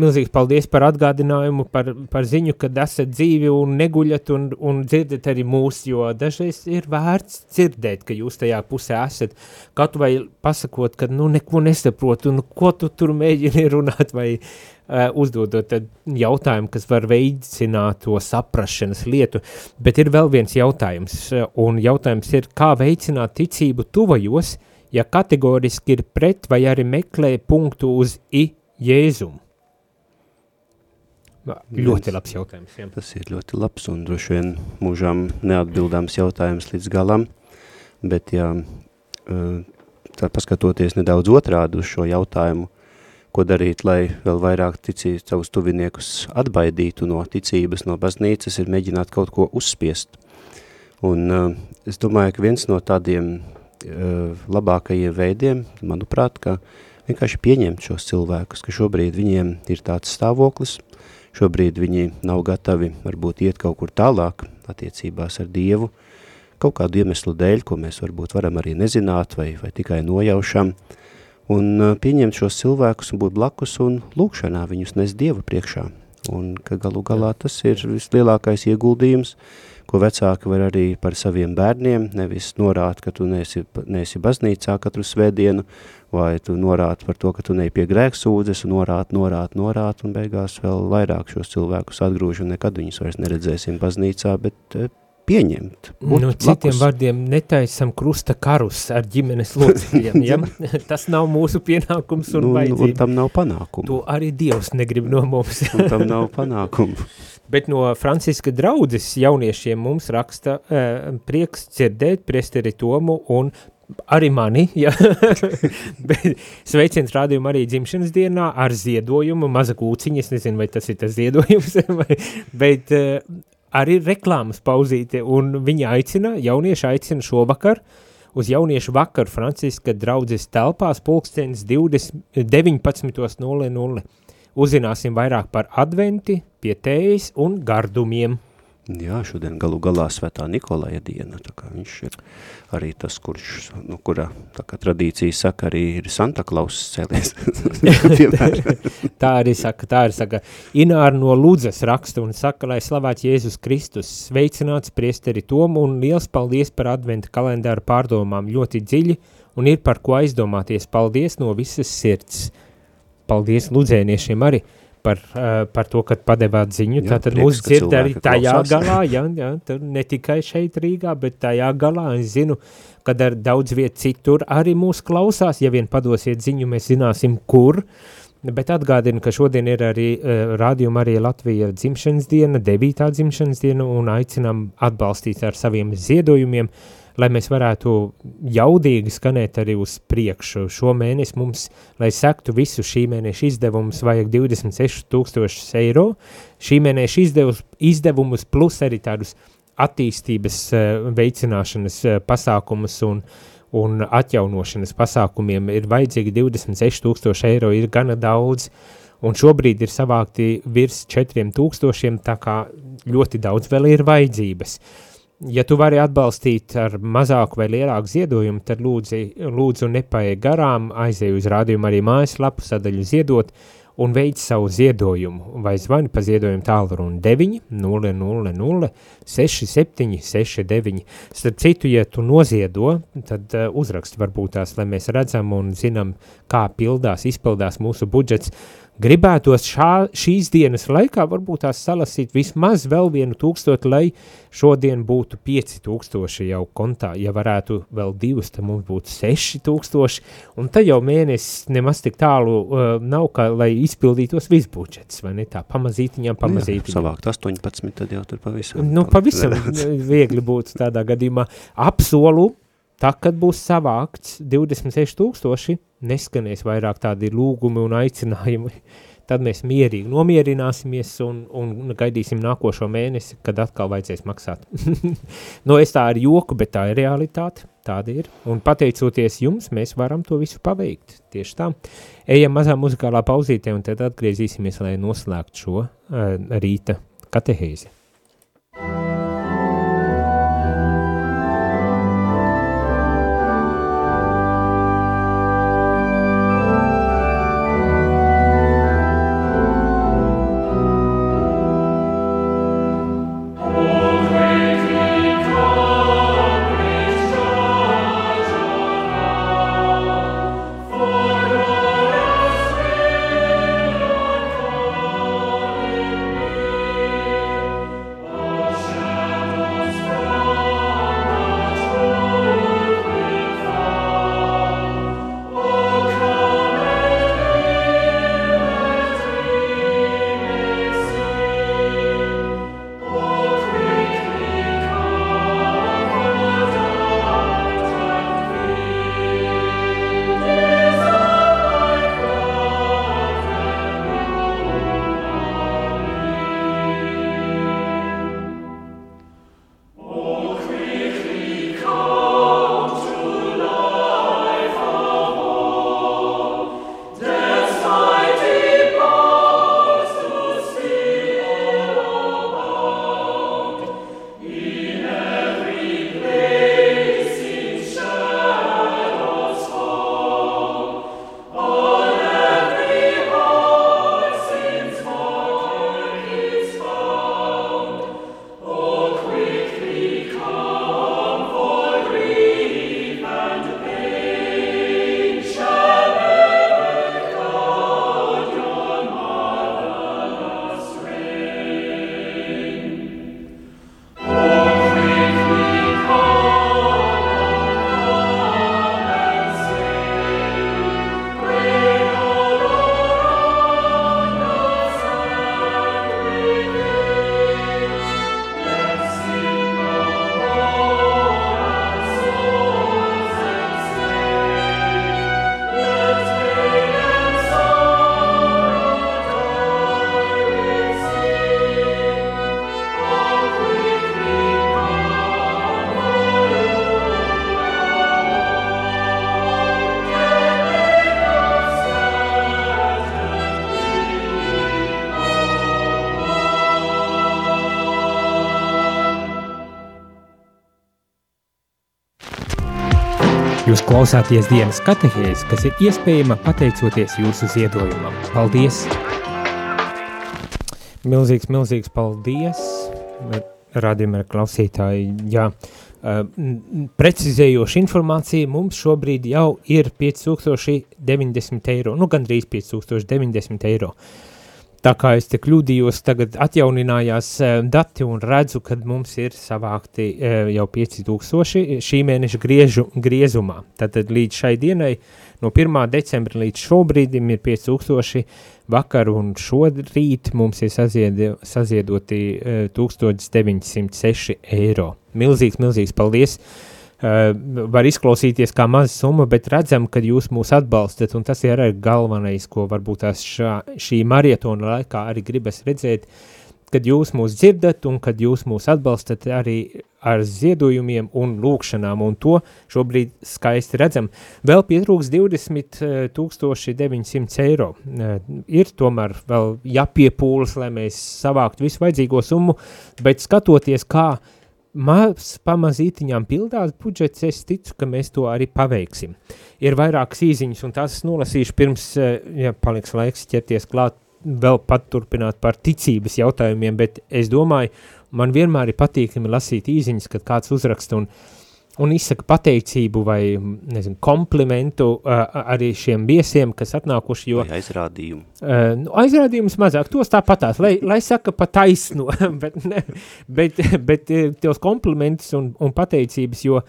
milzīgs paldies par atgādinājumu, par, par ziņu, kad esat dzīvi un neguļat un, un dzirdat arī mūs, jo dažreiz ir vērts dzirdēt, ka jūs tajā pusē esat, kaut vai pasakot, ka nu neko nesaprotu, un ko tu tur mēģini runāt, vai uh, uzdodot jautājumu, kas var veicināt to saprašanas lietu, bet ir vēl viens jautājums, uh, un jautājums ir, kā veicināt ticību tuvajos, ja kategoriski ir pret vai arī meklē punktu uz i Jēzumu? Ļoti labs jautājums. Jā. Tas ir ļoti labs un droši vien mūžām neatbildāms jautājums līdz galam, bet jā, tā paskatoties nedaudz otrādi uz šo jautājumu, ko darīt, lai vēl vairāk ticīt savus tuviniekus atbaidītu no ticības, no baznīcas, ir mēģināt kaut ko uzspiest. Un es domāju, ka viens no tādiem labākajiem veidiem, manuprāt, ka vienkārši pieņemt šos cilvēkus, ka šobrīd viņiem ir tāds stāvoklis, šobrīd viņi nav gatavi varbūt iet kaut kur tālāk attiecībās ar Dievu, kaut kādu iemeslu dēļ, ko mēs varbūt varam arī nezināt vai, vai tikai nojaušam, un uh, pieņemt šos cilvēkus un būt blakus un lūkšanā viņus nes Dieva priekšā. Un ka galu galā tas ir vislielākais ieguldījums, ko vecāki var arī par saviem bērniem, nevis norāt, ka tu neesi, neesi baznīcā katru svētdienu, vai tu norāt par to, ka tu neej pie grēksūdzes, un norāt, norāt, norāt, un beigās vēl vairāk šos cilvēkus atgrūž, un nekad viņus vairs neredzēsim baznīcā, bet eh, pieņemt. Nu, citiem vārdiem netaisam krusta karus ar ģimenes locekļiem, ja? [LAUGHS] Tas nav mūsu pienākums un nu, vajadzība. Un tam nav panākumu. To arī Dievs negrib no mums. un tam nav panākumu. [LAUGHS] Bet no Franciska draudzes jauniešiem mums raksta uh, prieks dzirdēt priesteri Tomu un arī mani, [LAUGHS] ja. sveiciens rādījumu arī dzimšanas dienā ar ziedojumu, maza kūciņa, es nezinu, vai tas ir tas ziedojums, [LAUGHS] vai, bet uh, arī reklāmas pauzīte, un viņi aicina, jaunieši aicina šovakar uz jauniešu vakaru Franciska draudzes telpās pulkstenis 19.00. Uzzināsim vairāk par adventi, pie tējas un gardumiem. Jā, šodien galu galā svētā Nikolaja diena, tā kā viņš ir arī tas, kurš, nu, kurā, tā kā tradīcija saka, arī ir Santa Klaus cēlies. [LAUGHS] tā arī saka, tā arī saka. Ināra no Lūdzes raksta un saka, lai slavēts Jēzus Kristus, sveicināts priesteri Tomu un liels paldies par adventa kalendāru pārdomām, ļoti dziļi un ir par ko aizdomāties. Paldies no visas sirds. Paldies lūdzēniešiem arī par, uh, par to, ka padevāt ziņu. Jā, Tātad prieks, mūs ka dzird arī tajā klausās. galā, jā, jā, ne tikai šeit Rīgā, bet tajā galā. Es zinu, kad ar daudz viet citur arī mūs klausās. Ja vien padosiet ziņu, mēs zināsim, kur. Bet atgādinu, ka šodien ir arī uh, rādījuma arī Latvija dzimšanas diena, devītā dzimšanas diena, un aicinām atbalstīt ar saviem ziedojumiem lai mēs varētu jaudīgi skanēt arī uz priekšu. Šo mēnesi mums, lai sektu visu šī mēneša izdevumus, vajag 26 tūkstošus eiro. Šī mēneša izdevus, izdevumus plus arī tādus attīstības uh, veicināšanas uh, pasākumus un, un atjaunošanas pasākumiem ir vajadzīgi 26 tūkstoši eiro, ir gana daudz, un šobrīd ir savākti virs 4000, tā kā ļoti daudz vēl ir vajadzības. Ja tu vari atbalstīt ar mazāku vai lielāku ziedojumu, tad lūdzu, lūdzu nepaiet garām, aizej uz rādījumu arī mājaslapu sadaļu ziedot un veic savu ziedojumu vai zvani pa ziedojumu tālruni 9 0 0 0 6 7 6 9. Starp citu, ja tu noziedo, tad uh, uzraksti varbūt tās, lai mēs redzam un zinām, kā pildās, izpildās mūsu budžets. Uh, gribētos šā, šīs dienas laikā varbūt tās salasīt vismaz vēl vienu tūkstotu, lai šodien būtu pieci tūkstoši jau kontā, ja varētu vēl divus, tad mums būtu seši tūkstoši, un tad jau mēnesis nemaz tik tālu uh, nav, ka, lai izpildītos viss budžets, vai ne tā, pamazītiņām, pamazītiņām. Jā, savākt 18, tad jau tur pavisam. Nu, pavisam viegli būtu tādā gadījumā. Apsolu, tā, kad būs savākts 26 tūkstoši, neskanēs vairāk tādi lūgumi un aicinājumi, [LAUGHS] tad mēs mierīgi nomierināsimies un, un gaidīsim nākošo mēnesi, kad atkal vajadzēs maksāt. [LAUGHS] nu, es tā ar joku, bet tā ir realitāte, tāda ir. Un pateicoties jums, mēs varam to visu paveikt. Tieši tā. Ejam mazā muzikālā pauzītē un tad atgriezīsimies, lai noslēgtu šo uh, rīta katehēzi. Jūs klausāties dienas katehēs, kas ir iespējama pateicoties jūsu ziedojumam. Paldies! Milzīgs, milzīgs paldies! Radījumā klausītāji, jā, precizējoša informācija mums šobrīd jau ir 5090 eiro, nu gandrīz 5090 eiro. Uh, Tā kā es te kļūdījos, tagad atjauninājās uh, dati un redzu, ka mums ir savākti uh, jau 5000 šī mēneša griežu, griezumā. Tātad līdz šai dienai, no 1. decembra līdz šobrīdim ir 5000 vakar un šodrīt mums ir saziedi, saziedoti uh, 1906 eiro. Milzīgs, milzīgs paldies! Var izklausīties kā maza summa, bet redzam, ka jūs mūs atbalstat, un tas ir arī galvenais, ko varbūt tās šā, šī marietona laikā arī gribas redzēt, kad jūs mūs dzirdat un kad jūs mūs atbalstat arī ar ziedojumiem un lūkšanām, un to šobrīd skaisti redzam. Vēl pietrūks 20 900 eiro. Ir tomēr vēl jāpiepūlas, lai mēs savāktu visu vajadzīgo summu, bet skatoties, kā maz pamazītiņām pildās budžets, es ticu, ka mēs to arī paveiksim. Ir vairākas īziņas, un tās nolasīšu pirms, ja paliks laiks ķerties klāt, vēl pat turpināt par ticības jautājumiem, bet es domāju, man vienmēr ir patīkami lasīt īziņas, kad kāds uzraksta un, un izsaka pateicību vai, nezinu, komplimentu uh, arī šiem viesiem, kas atnākuši, jo... Vai aizrādījumu. Uh, nu, aizrādījumus mazāk, tos tāpatās, lai, lai saka pa taisno, [LAUGHS] bet, ne, bet, bet tos komplimentus un, un pateicības, jo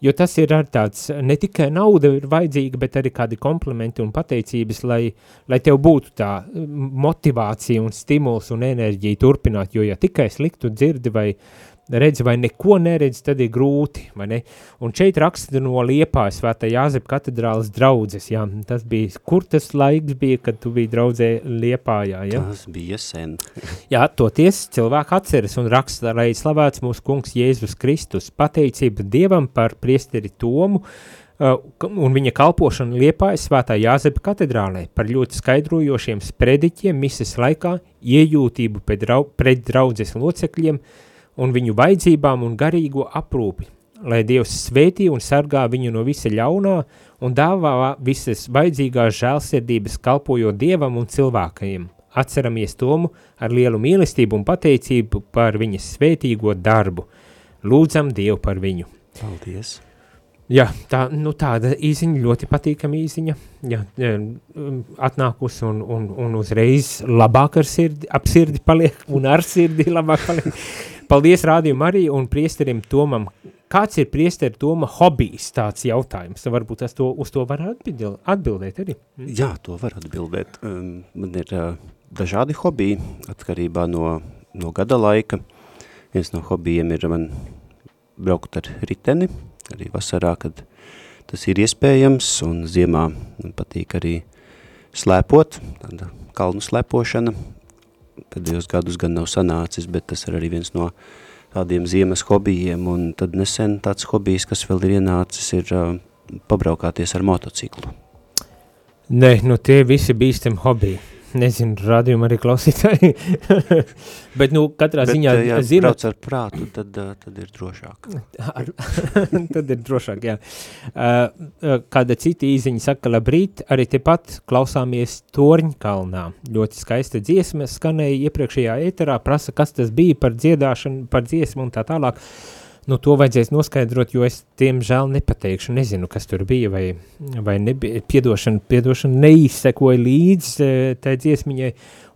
jo tas ir ar tāds, ne tikai nauda ir vajadzīga, bet arī kādi komplimenti un pateicības, lai, lai tev būtu tā motivācija un stimuls un enerģija turpināt, jo ja tikai sliktu dzirdi vai, redzi vai neko neredzi, tad ir grūti, ne? Un šeit raksta no Liepājas svētā Jāzepa katedrālas draudzes, jā, tas bija, kur tas laiks bija, kad tu biji draudzē Liepājā, jā? Tas bija sen. [LAUGHS] jā, toties cilvēku atceras un raksta, lai slavēts mūsu kungs Jēzus Kristus, pateicība Dievam par priesteri Tomu, Uh, un viņa kalpošanu Liepājas svētā Jāzepa katedrālē par ļoti skaidrojošiem sprediķiem mises laikā, iejūtību pret, drau, pret draudzes locekļiem, uh, un viņu vajadzībām un garīgo aprūpi, lai Dievs svētī un sargā viņu no visa ļaunā un dāvā visas vajadzīgās žēlsirdības kalpojot Dievam un cilvēkajiem. Atceramies tomu ar lielu mīlestību un pateicību par viņas svētīgo darbu. Lūdzam Dievu par viņu. Paldies! Jā, tā, nu tāda īziņa, ļoti patīkama īziņa, jā, atnākus un, un, un uzreiz labāk ar sirdi, ap sirdi paliek un ar sirdi labāk paliek. Paldies rādījumu arī un priesterim Tomam. Kāds ir priesteri Toma hobijs tāds jautājums? Varbūt es to, uz to var atbild, atbildēt arī. Mm. Jā, to var atbildēt. Um, man ir uh, dažādi hobiji atkarībā no, no gada laika. Viens no hobijiem ir man braukt ar riteni, arī vasarā, kad tas ir iespējams, un ziemā man patīk arī slēpot, tāda kalnu slēpošana, pēdējos gadus gan nav sanācis, bet tas ir arī viens no tādiem ziemas hobijiem, un tad nesen tāds hobijs, kas vēl ir ienācis, ir uh, pabraukāties ar motociklu. Nē, nu tie visi bīstami hobiji nezinu, rādījumu arī klausītāji. [LAUGHS] Bet, nu, katrā Bet, ziņā, ja zinu... brauc ar prātu, tad, tad ir drošāk. Ar, [LAUGHS] tad ir drošāk, jā. Kāda cita īziņa saka, labrīt, arī tepat klausāmies Torņkalnā. Ļoti skaista dziesma skanēja iepriekšējā ēterā, prasa, kas tas bija par dziedāšanu, par dziesmu un tā tālāk. Uh, Nu, to vajadzēs noskaidrot, jo es tiemžēl nepateikšu, nezinu, kas tur bija, vai, vai nebija, piedošana, piedošana neizsekoja līdz e, tai dziesmiņai,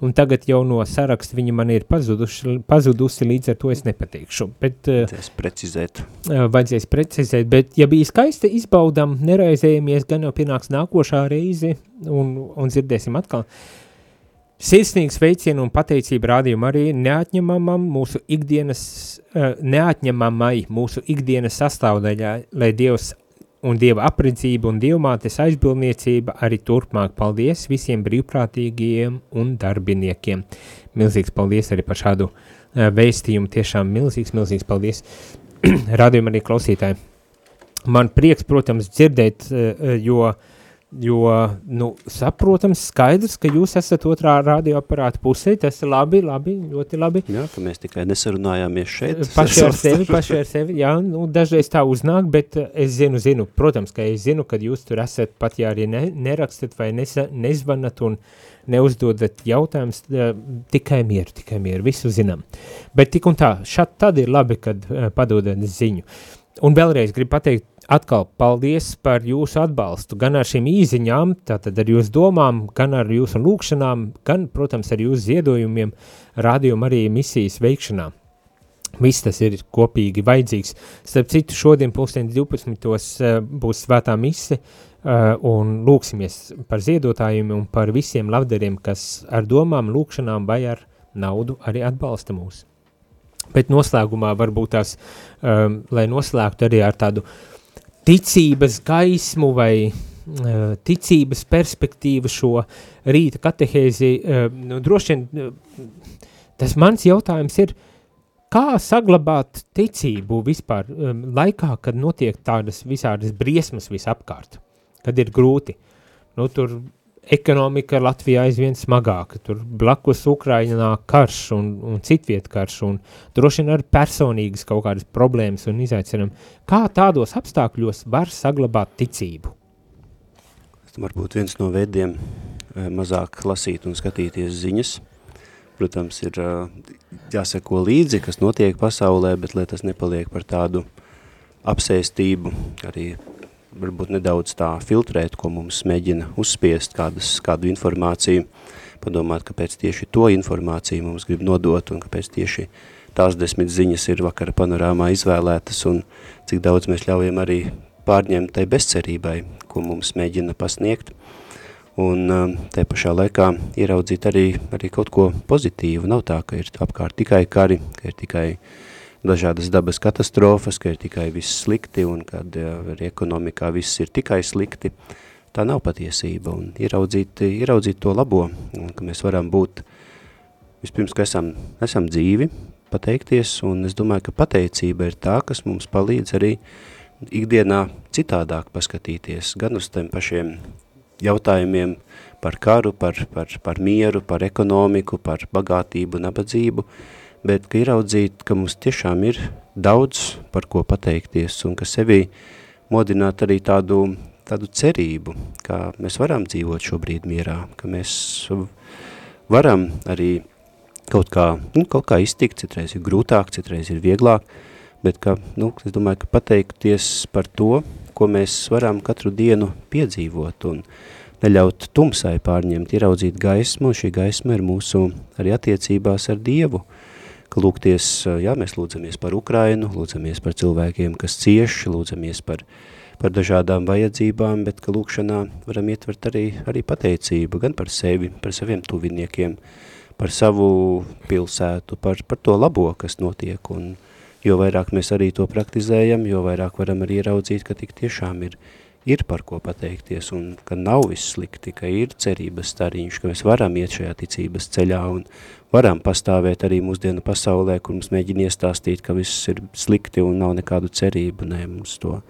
un tagad jau no saraksta viņa man ir pazuduši, pazudusi, līdz ar to es nepateikšu. Bet, e, vajadzēs precizēt. E, vajadzēs precizēt, bet ja bija skaista izbaudam, neraizējamies, gan jau pienāks nākošā reize, un, un dzirdēsim atkal. Uh, Sirsnīgs veicienu un pateicību rādījumu arī neatņemamam mūsu ikdienas, uh, neatņemamai mūsu ikdienas sastāvdaļā, lai Dievs un Dieva apredzība un Dievmātes aizbildniecība arī turpmāk. Paldies visiem brīvprātīgiem un darbiniekiem. Milzīgs paldies arī par šādu uh, vēstījumu. Tiešām milzīgs, milzīgs paldies [CLEARS THROAT] rādījumu arī klausītāji. Man prieks, protams, dzirdēt, uh, jo uh, Jo, nu, saprotams, skaidrs, ka jūs esat otrā radioaparāta pusē, tas ir labi, labi, ļoti labi. Jā, ka mēs tikai nesarunājāmies šeit. Paši [LAUGHS] ar sevi, paši ar sevi, jā, nu, dažreiz tā uznāk, bet eh, es zinu, zinu, protams, ka es zinu, kad jūs tur esat, pat ja arī ne, nerakstat vai nesa, nezvanat un neuzdodat jautājums, eh, tikai mieru, tikai mieru, visu zinām. Bet tik un tā, šad tad ir labi, kad padodat ziņu. Un vēlreiz gribu pateikt, atkal paldies par jūsu atbalstu, gan ar šīm īziņām, tātad ar jūsu domām, gan ar jūsu lūkšanām, gan, protams, ar jūsu ziedojumiem, rādījuma arī misijas veikšanā. Viss tas ir kopīgi vajadzīgs. Starp citu, šodien pulksteni 12. Eh, būs svētā mise, uh, un lūksimies par ziedotājiem un par visiem labdariem, kas ar domām, lūkšanām vai ar naudu arī atbalsta mūs. Bet noslēgumā varbūt tās, um, lai noslēgtu arī ar tādu uh, ticības gaismu vai uh, ticības perspektīvu šo rīta katehēzi, uh, nu, droši vien uh, tas mans jautājums ir, kā saglabāt ticību vispār laikā, kad notiek tādas visādas briesmas visapkārt, kad ir grūti. Nu, tur ekonomika Latvijā aizvien smagāka, tur blakus Ukrainā karš un, un citviet karš, un droši vien arī personīgas kaut kādas problēmas un izaicinājumi. Kā tādos apstākļos var saglabāt ticību? Varbūt viens no veidiem eh, mazāk lasīt un skatīties ziņas. Protams, ir eh, jāseko līdzi, kas notiek pasaulē, bet lai tas nepaliek par tādu apsēstību, arī varbūt nedaudz tā filtrēt, ko mums mēģina uzspiest kādas, kādu informāciju, padomāt, kāpēc tieši to informāciju mums grib nodot un kāpēc tieši tās desmit ziņas ir vakara panorāmā izvēlētas un cik daudz mēs ļaujam arī pārņemt tai bezcerībai, ko mums mēģina pasniegt. Un um, te pašā laikā ieraudzīt arī, arī kaut ko pozitīvu. Nav tā, ka ir apkārt tikai kari, ka ir tikai uh, dažādas dabas katastrofas, ka ir tikai viss slikti un kad arī ekonomikā viss ir tikai slikti. Tā nav patiesība un ieraudzīt, ieraudzīt to labo, un ka mēs varam būt, vispirms, ka esam, esam dzīvi, pateikties, un es domāju, ka pateicība ir tā, kas mums palīdz arī ikdienā citādāk paskatīties, gan uz tiem pašiem jautājumiem par karu, par, par, par mieru, par ekonomiku, par bagātību, nabadzību, bet ka ieraudzīt, ka mums tiešām ir daudz par ko pateikties un ka sevī modināt arī tādu, tādu cerību, ka mēs varam dzīvot šobrīd mierā, ka mēs varam arī kaut kā, nu, kaut kā iztikt, citreiz ir grūtāk, citreiz ir vieglāk, bet ka, nu, es domāju, ka pateikties par to, ko mēs varam katru dienu piedzīvot un neļaut tumsai pārņemt, ieraudzīt gaismu, un šī gaisma ir mūsu arī attiecībās ar Dievu, uh, ka lūgties, jā, mēs lūdzamies par Ukrainu, lūdzamies par cilvēkiem, kas cieši, lūdzamies par, par dažādām vajadzībām, bet ka lūkšanā varam ietvert arī, arī pateicību gan par sevi, par saviem tuviniekiem, par savu pilsētu, par, par to labo, kas notiek, un jo vairāk mēs arī to praktizējam, jo vairāk varam arī ieraudzīt, ka tik tiešām ir, ir par ko pateikties un ka nav viss slikti, ka ir cerības stariņš, ka mēs varam iet šajā ticības ceļā un varam pastāvēt arī mūsdienu pasaulē, kur mums mēģina iestāstīt, ka viss ir slikti un nav nekādu cerību. Nē, mums to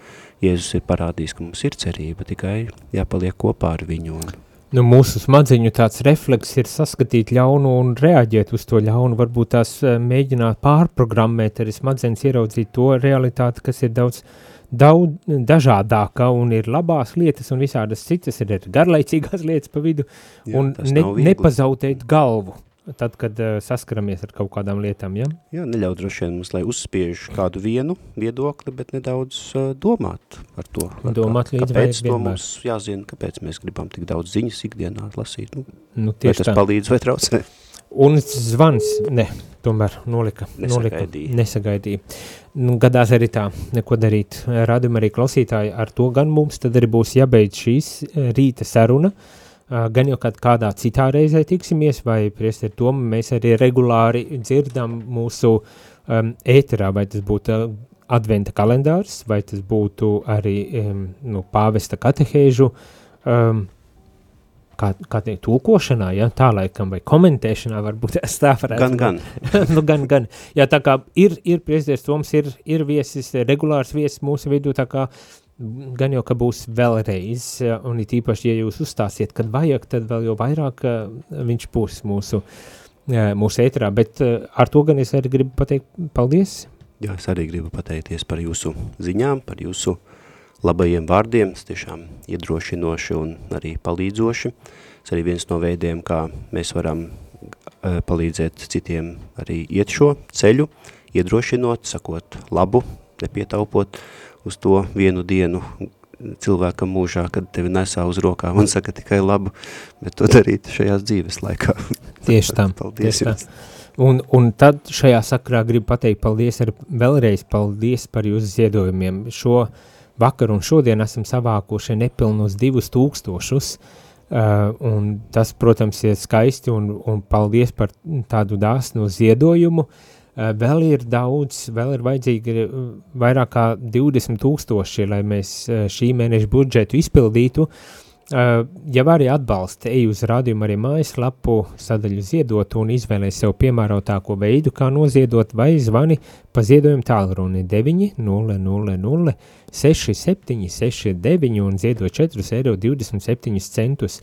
Jēzus ir parādījis, ka mums ir cerība, tikai jāpaliek kopā ar viņu. Un... Nu, mūsu smadziņu tāds refleks ir saskatīt ļaunu un reaģēt uz to ļaunu, varbūt tās eh, mēģināt pārprogrammēt, arī smadzenes ieraudzīt to realitāti, kas ir daudz daudz dažādāka un ir labās lietas un visādas citas, ir garlaicīgās [LAUGHS] lietas pa vidu, Jā, un ne, nepazautēt galvu. Tad, kad uh, saskaramies ar kaut kādām lietām, ja? Jā, neļaut droši vien mums, lai uzspiež kādu vienu viedokli, bet nedaudz uh, domāt par to. Domāt kā, līdz kāpēc to mums jāzina, kāpēc mēs gribam tik daudz ziņas ikdienā lasīt. Nu, nu, vai tas tā. palīdz vai traucē? Un zvans, ne, tomēr nolika, nolika nesagaidīja. Nu, gadās arī tā, neko darīt. Radījumā arī klausītāji ar to gan mums tad arī būs jābeidz šīs eh, rīta saruna, gan jau kādā citā reizē tiksimies, vai priesteri Tomu mēs arī regulāri dzirdam mūsu um, ēterā, vai tas būtu adventa kalendārs, vai tas būtu arī um, nu, pāvesta katehēžu um, kā, kā teikt, tulkošanā, ja, tā laikam, vai komentēšanā varbūt [LAUGHS] es tā varētu. Gan, gan. [LAUGHS] nu, gan, gan. Jā, tā kā ir, ir prezidents Toms, ir, ir viesis, regulārs viesis mūsu vidū, tā kā gan jau, ka būs vēlreiz, un it īpaši, ja jūs uzstāsiet, kad vajag, tad vēl jau vairāk viņš būs mūsu, mūsu ētrā, bet ar to gan es arī gribu pateikt paldies. Jā, es arī gribu pateikties par jūsu ziņām, par jūsu labajiem vārdiem, tas tiešām iedrošinoši un arī palīdzoši. Tas arī viens no veidiem, kā mēs varam palīdzēt citiem arī iet šo ceļu, iedrošinot, sakot labu, nepietaupot uz to vienu dienu cilvēkam mūžā, kad tevi nesā uz rokām un saka tikai labu, bet to darīt šajās dzīves laikā. [LAUGHS] Tieši tā. [LAUGHS] paldies tieši jums. Tā. Un, un tad šajā sakrā gribu pateikt paldies, ar, vēlreiz paldies par jūsu ziedojumiem. Šo uh, vakar un šodien esam savākuši nepilnus divus tūkstošus, uh, un tas, protams, ir skaisti un, un paldies par tādu dāsnu ziedojumu. Vēl ir daudz, vēl ir vajadzīgi vairāk kā 20 tūkstoši, lai mēs šī mēneša budžetu izpildītu, Uh, ja vari atbalsta, ej uz rādījumu arī mājaslapu sadaļu ziedot un izvēlēs sev piemērotāko veidu, kā noziedot, vai zvani pa ziedojumu tālruni 9 0 0 0 6 7 6 9 un ziedot 4,27 centus.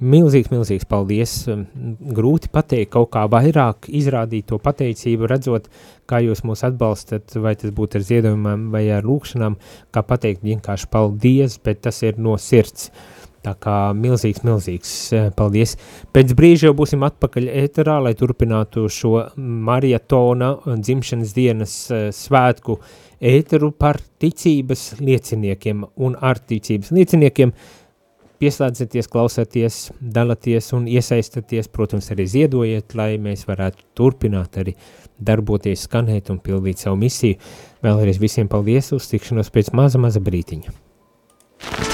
Milzīgs, milzīgs paldies! Grūti pateikt kaut kā vairāk, izrādīt to pateicību, redzot, kā jūs mūs atbalstat, vai tas būtu ar ziedojumiem vai ar lūkšanām, kā pateikt vienkārši paldies, bet tas ir no sirds. Tā kā milzīgs, milzīgs eh, paldies. Pēc brīža jau būsim atpakaļ ēterā, lai turpinātu šo marietona dzimšanas dienas eh, svētku ēteru par ticības lieciniekiem un ar ticības lieciniekiem. Pieslēdzieties, klausieties, dalieties un iesaistaties, protams, arī ziedojiet, lai mēs varētu turpināt arī darboties, skanēt un pildīt savu misiju. Vēlreiz visiem paldies uz tikšanos pēc maza, maza brītiņa.